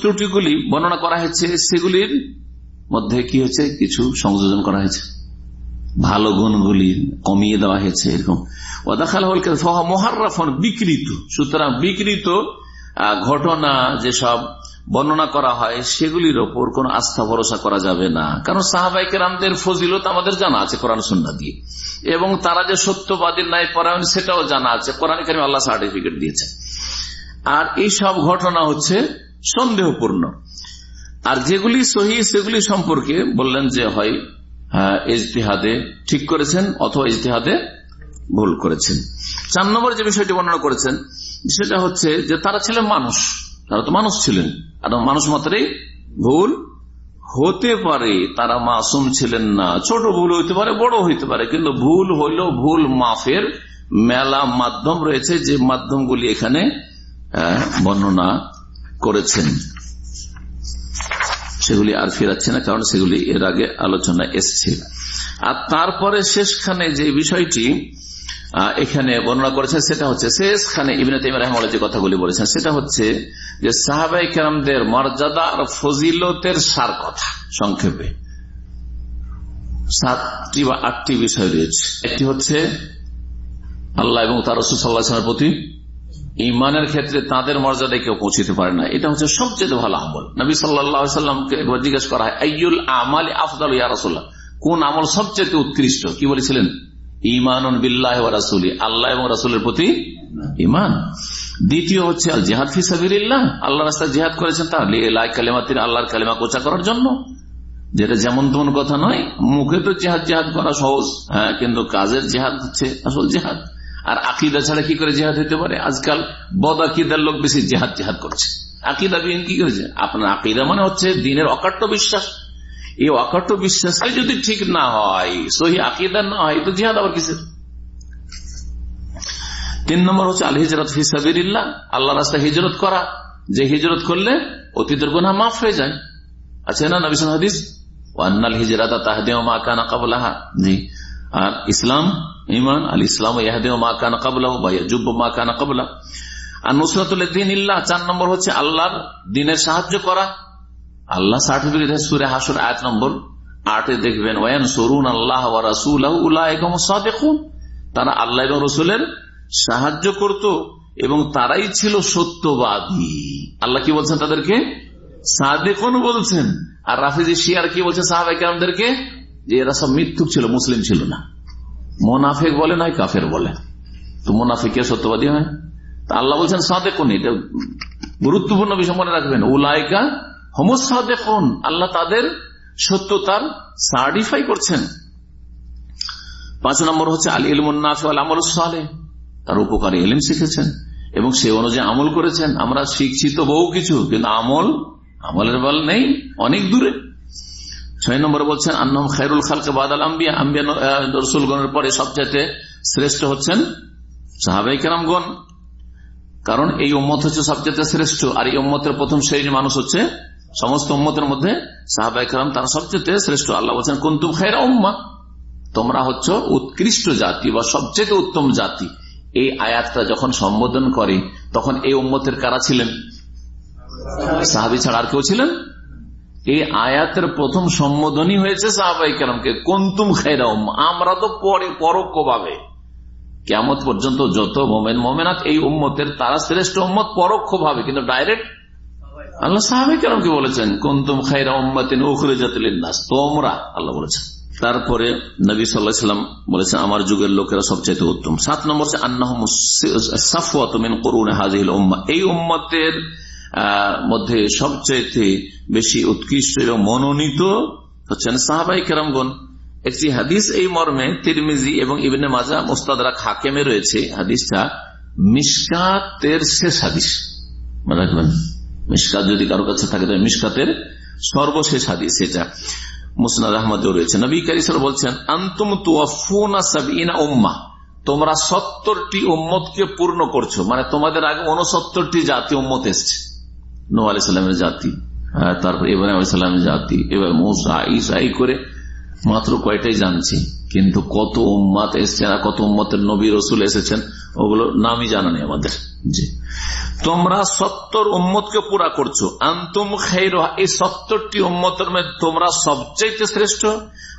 বর্ণনা করা হয়েছে, সেগুলির মধ্যে কি হয়েছে? কিছু সংযোজন করা হয়েছে। ভালো গুণগুলি কমিয়ে দেওয়া হয়েছে, এরকম। ওদাখাল বিকৃত। সুতরাং বিকৃত ঘটনা যেসব বর্ণনা করা হয়, সেগুলির ওপর কোন আস্থা ভরসা করা যাবে না। কারণ সাহাবাই কেরামদের ফজিলত আমাদের জানা আছে কোরআন দিয়ে। এবং তারা যে সত্যবাদীর ন্যায় পরায়ণ, সেটাও জানা আছে। কোরআন কেন আল্লাহ সার্টিফিকেট দিয়েছে। আর এই সব ঘটনা হচ্ছে সন্দেহপূর্ণ। আর যেগুলি সহি, সেগুলি সম্পর্কে বললেন যে হয় ইজতিহাদে ঠিক করেছেন, অথবা ইজতিহাদে ভুল করেছেন। চার নম্বর যে বিষয়টি বর্ণনা করেছেন, সেটা হচ্ছে যে তারা ছিলেন মানুষ। তারা তো মানুষ ছিলেন। আর মানুষ মাত্রেই ভুল হতে পারে। তারা মাসুম ছিলেন না। ছোট ভুল হইতে পারে, বড় হইতে পারে, কিন্তু ভুল হইল, ভুল মাফের মেলা মাধ্যম রয়েছে যে মাধ্যমগুলি এখানে বর্ণনা করেছেন। সেগুলি আর ফেরাচ্ছে না, কারণ সেগুলি এর আগে আলোচনা এসছে। আর তারপরে শেষখানে যে বিষয়টি এখানে বর্ণনা করেছেন, সেটা হচ্ছে শেষখানে ইবিন রহমাল যে কথাগুলি বলেছেন, সেটা হচ্ছে যে সাহাবাই কেরামদের মর্যাদা আর ফজিলতের সার কথা, সংক্ষেপে। সাতটি বা আটটি বিষয় রয়েছে। একটি হচ্ছে, আল্লাহ এবং তার রসুল প্রতি ইমানের ক্ষেত্রে তাদের মর্যাদায় কেউ পৌঁছিতে পারে না। এটা হচ্ছে সবচেয়ে ভালো আমল। নবী সাল্লামকে জিজ্ঞেস করা হয় আমাল আফদাল ইয়ারসুল্লাহ কোন আমল সবচেয়ে উৎকৃষ্ট? কি বলেছিলেন? ইমান বিল্লাহ রাসুলি। আল্লাহ এবং রাসুলের প্রতি ইমান দ্বিতীয় হচ্ছে আল জেহাদ ফিসাবিল্লাহ আল্লাহ রাস্তায় জেহাদ করেছেন তাহলে কালেমাতির আল্লাহর কালেমা কোচা করার জন্য। যেটা যেমন তেমন কথা নয়, মুখে তো জেহাদ জেহাদ করা সহজ। হ্যাঁ কিন্তু কাজের জেহাদ হচ্ছে আসল জেহাদ। আর আকিদা ছাড়া কি করে জেহাদ হতে পারে? আজকাল বদ আকিদার লোক বেশি জেহাদ জেহাদ করছে। আকিদা বিহীন কি করেছে? আপনার আকিদা মানে হচ্ছে দিনের অকাট্য বিশ্বাস। এই অকাট্য বিশ্বাস যদি ঠিক না হয়, সহি আকিদা না হয়, তো জিহাদ আবার কিসের? তিন নম্বর হচ্ছে আল হিজরত হিসাবিল্লাহ আল্লাহ রাস্তা হিজরত করা। যে হিজরত করলে অতীতের গুণা মাফ হয়ে যায়। আছে না নবিসান হাদিস ওয়ান্নাল হিজরাতা মা কাবলাহা। জি। আর ইসলাম ইমান আল ইসলাম ইয়াহদেও মা কানা কাবলাহ বা জুব্ব মা কাবলা আর নুসরাতুল্লাহ দিন ইল্লাহ, চার নম্বর হচ্ছে আল্লাহর দিনের সাহায্য করা। আল্লাহ সার্টিফিকেট সুরে হাসুর, আয়াত নম্বর আটে দেখবেন ওয়ান সরুন আল্লাহ তারা আল্লাহ এবং রসুলের সাহায্য করত এবং তারাই ছিল সত্যবাদী। আল্লাহ কি বলছেন তাদেরকে? সাদেকন বলছেন। আর রাফিজি শিয়ার কি বলছেন সাহাবাই কেরামদেরকে? যে এরা সব মিথ্যুক ছিল, মুসলিম ছিল না। মোনাফেক বলে নয়, কাফের বলে। তো মোনাফেক সত্যবাদী হয়? তা আল্লাহ বলছেন সাদেকুন, এটা গুরুত্বপূর্ণ বিষয় মনে রাখবেন। উলায়কা হোমোসা দেখুন আল্লাহ তাদের সত্যতার সার্টিফাই করছেন। পাঁচ নম্বর হচ্ছে, আলী ইলমুন্নাফল আমল সালে তার উপকারী এলিম শিখেছেন এবং সে অনুযায়ী আমল করেছেন। আমরা শিখছি তো বহু কিছু, কিন্তু আমল, আমলের বল নেই, অনেক দূরে। ছয় নম্বরে বলছেন আন্নম খায়রুল খালকে বাদাল আম্বিয়া আম্বিয়া রসুলগণের পরে সবচেয়ে শ্রেষ্ঠ হচ্ছেন সাহাবাই কেরামগণ। কারণ এই উম্মত হচ্ছে সবচেয়ে শ্রেষ্ঠ, আর এই উম্মতের প্রথম শ্রেণির মানুষ হচ্ছে সমস্ত উম্মতের মধ্যে সাহাবাই কালাম তারা সবচেয়ে শ্রেষ্ঠ। আল্লাহ বলছেন, কুন্তুম খাইরা উম্মা? তোমরা হচ্ছে উৎকৃষ্ট জাতি বা সবচেয়ে উত্তম জাতি। এই আয়াতটা যখন সম্বোধন করে, তখন এই উম্মতের কারা ছিলেন? সাহাবি ছাড়া আর কেউ ছিলেন? এই আয়াতের প্রথম সম্বোধনই হয়েছে সাহাবাই কালামকে কন্তুম উম্মা? আমরা তো পরে পরোক্ষ ভাবে কেমত পর্যন্ত যত মোমেন, মোমেনাত এই উম্মতের তারা শ্রেষ্ঠ উম্মত পরোক্ষ ভাবে কিন্তু ডাইরেক্ট আল্লাহ সাহাবি কেরামকে বলেছেন, কুন্তুম খাইরা উম্মাতিন উখরিজাতিলিন্নাস তোমরা, আল্লাহ বলেছেন। তারপরে নবী সাল্লাহাম বলেছেন, আমার যুগের লোকেরা সবচেয়ে উত্তম। সাত নম্বর এই উম্মতের মধ্যে সবচেয়ে বেশি উৎকৃষ্ট এবং মনোনীত হচ্ছেন সাহাবাই কেরামগণ। একটি হাদিস এই মর্মে তিরমিজি এবং ইবিনে মাজা মোস্তাদরা খাকেমে রয়েছে। হাদিসটা মিসকাতের শেষ হাদিস। মনে রাখবেন। মিসকাত যদি কারও কাছে থাকে তবে মিসকাতের সর্বশেষ হাদিস এটা। মুসনাদ আহমদেও রয়েছে। নবী কারিসর বলছেন, আন্তুম উম্মা। তোমরা সত্তরটি উম্মতকে পূর্ণ করছ। মানে তোমাদের আগে উনসত্তরটি জাতি উম্মত এসছে। নো আলাইসাল্লামের জাতি তারপর ইব্রাহিম আলাইসাল্লামের জাতি, এবার মুসা ইসা করে মাত্র কয়টাই জানছি, কিন্তু কত উম্মাত এসছেন আর কত উম্মতের নবী রসুল এসেছেন, ওগুলো নামই জানা নেই আমাদের। জি। তোমরা সত্তর উম্মতকে পুরা করছ। আন্তুম খের এই সত্তরটি উম্মতের মধ্যে তোমরা সবচেয়ে শ্রেষ্ঠ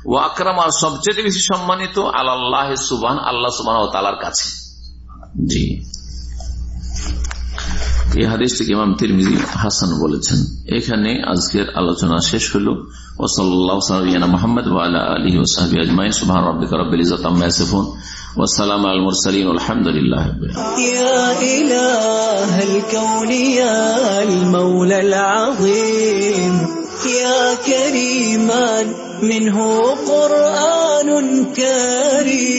ও আকরাম, আর সবচেয়ে বেশি সম্মানিত আল্লাহ সুবান আল্লাহ সুবান তালার কাছে। জি। এই হাদিসটিকে ইমাম তিরমিজি হাসান বলেছেন এখানে আজকের আলোচনা শেষ হল ওসল্লাহ মোহাম্মদ আলী ওসাহাবি আজমাইন সুবাহ রব্বিক রব্বিল ইজাত আম্মা ইয়াসিফুন والسلام على المرسلين والحمد لله رب يا إله الكون يا المولى العظيم يا كريما منه قرآن كريم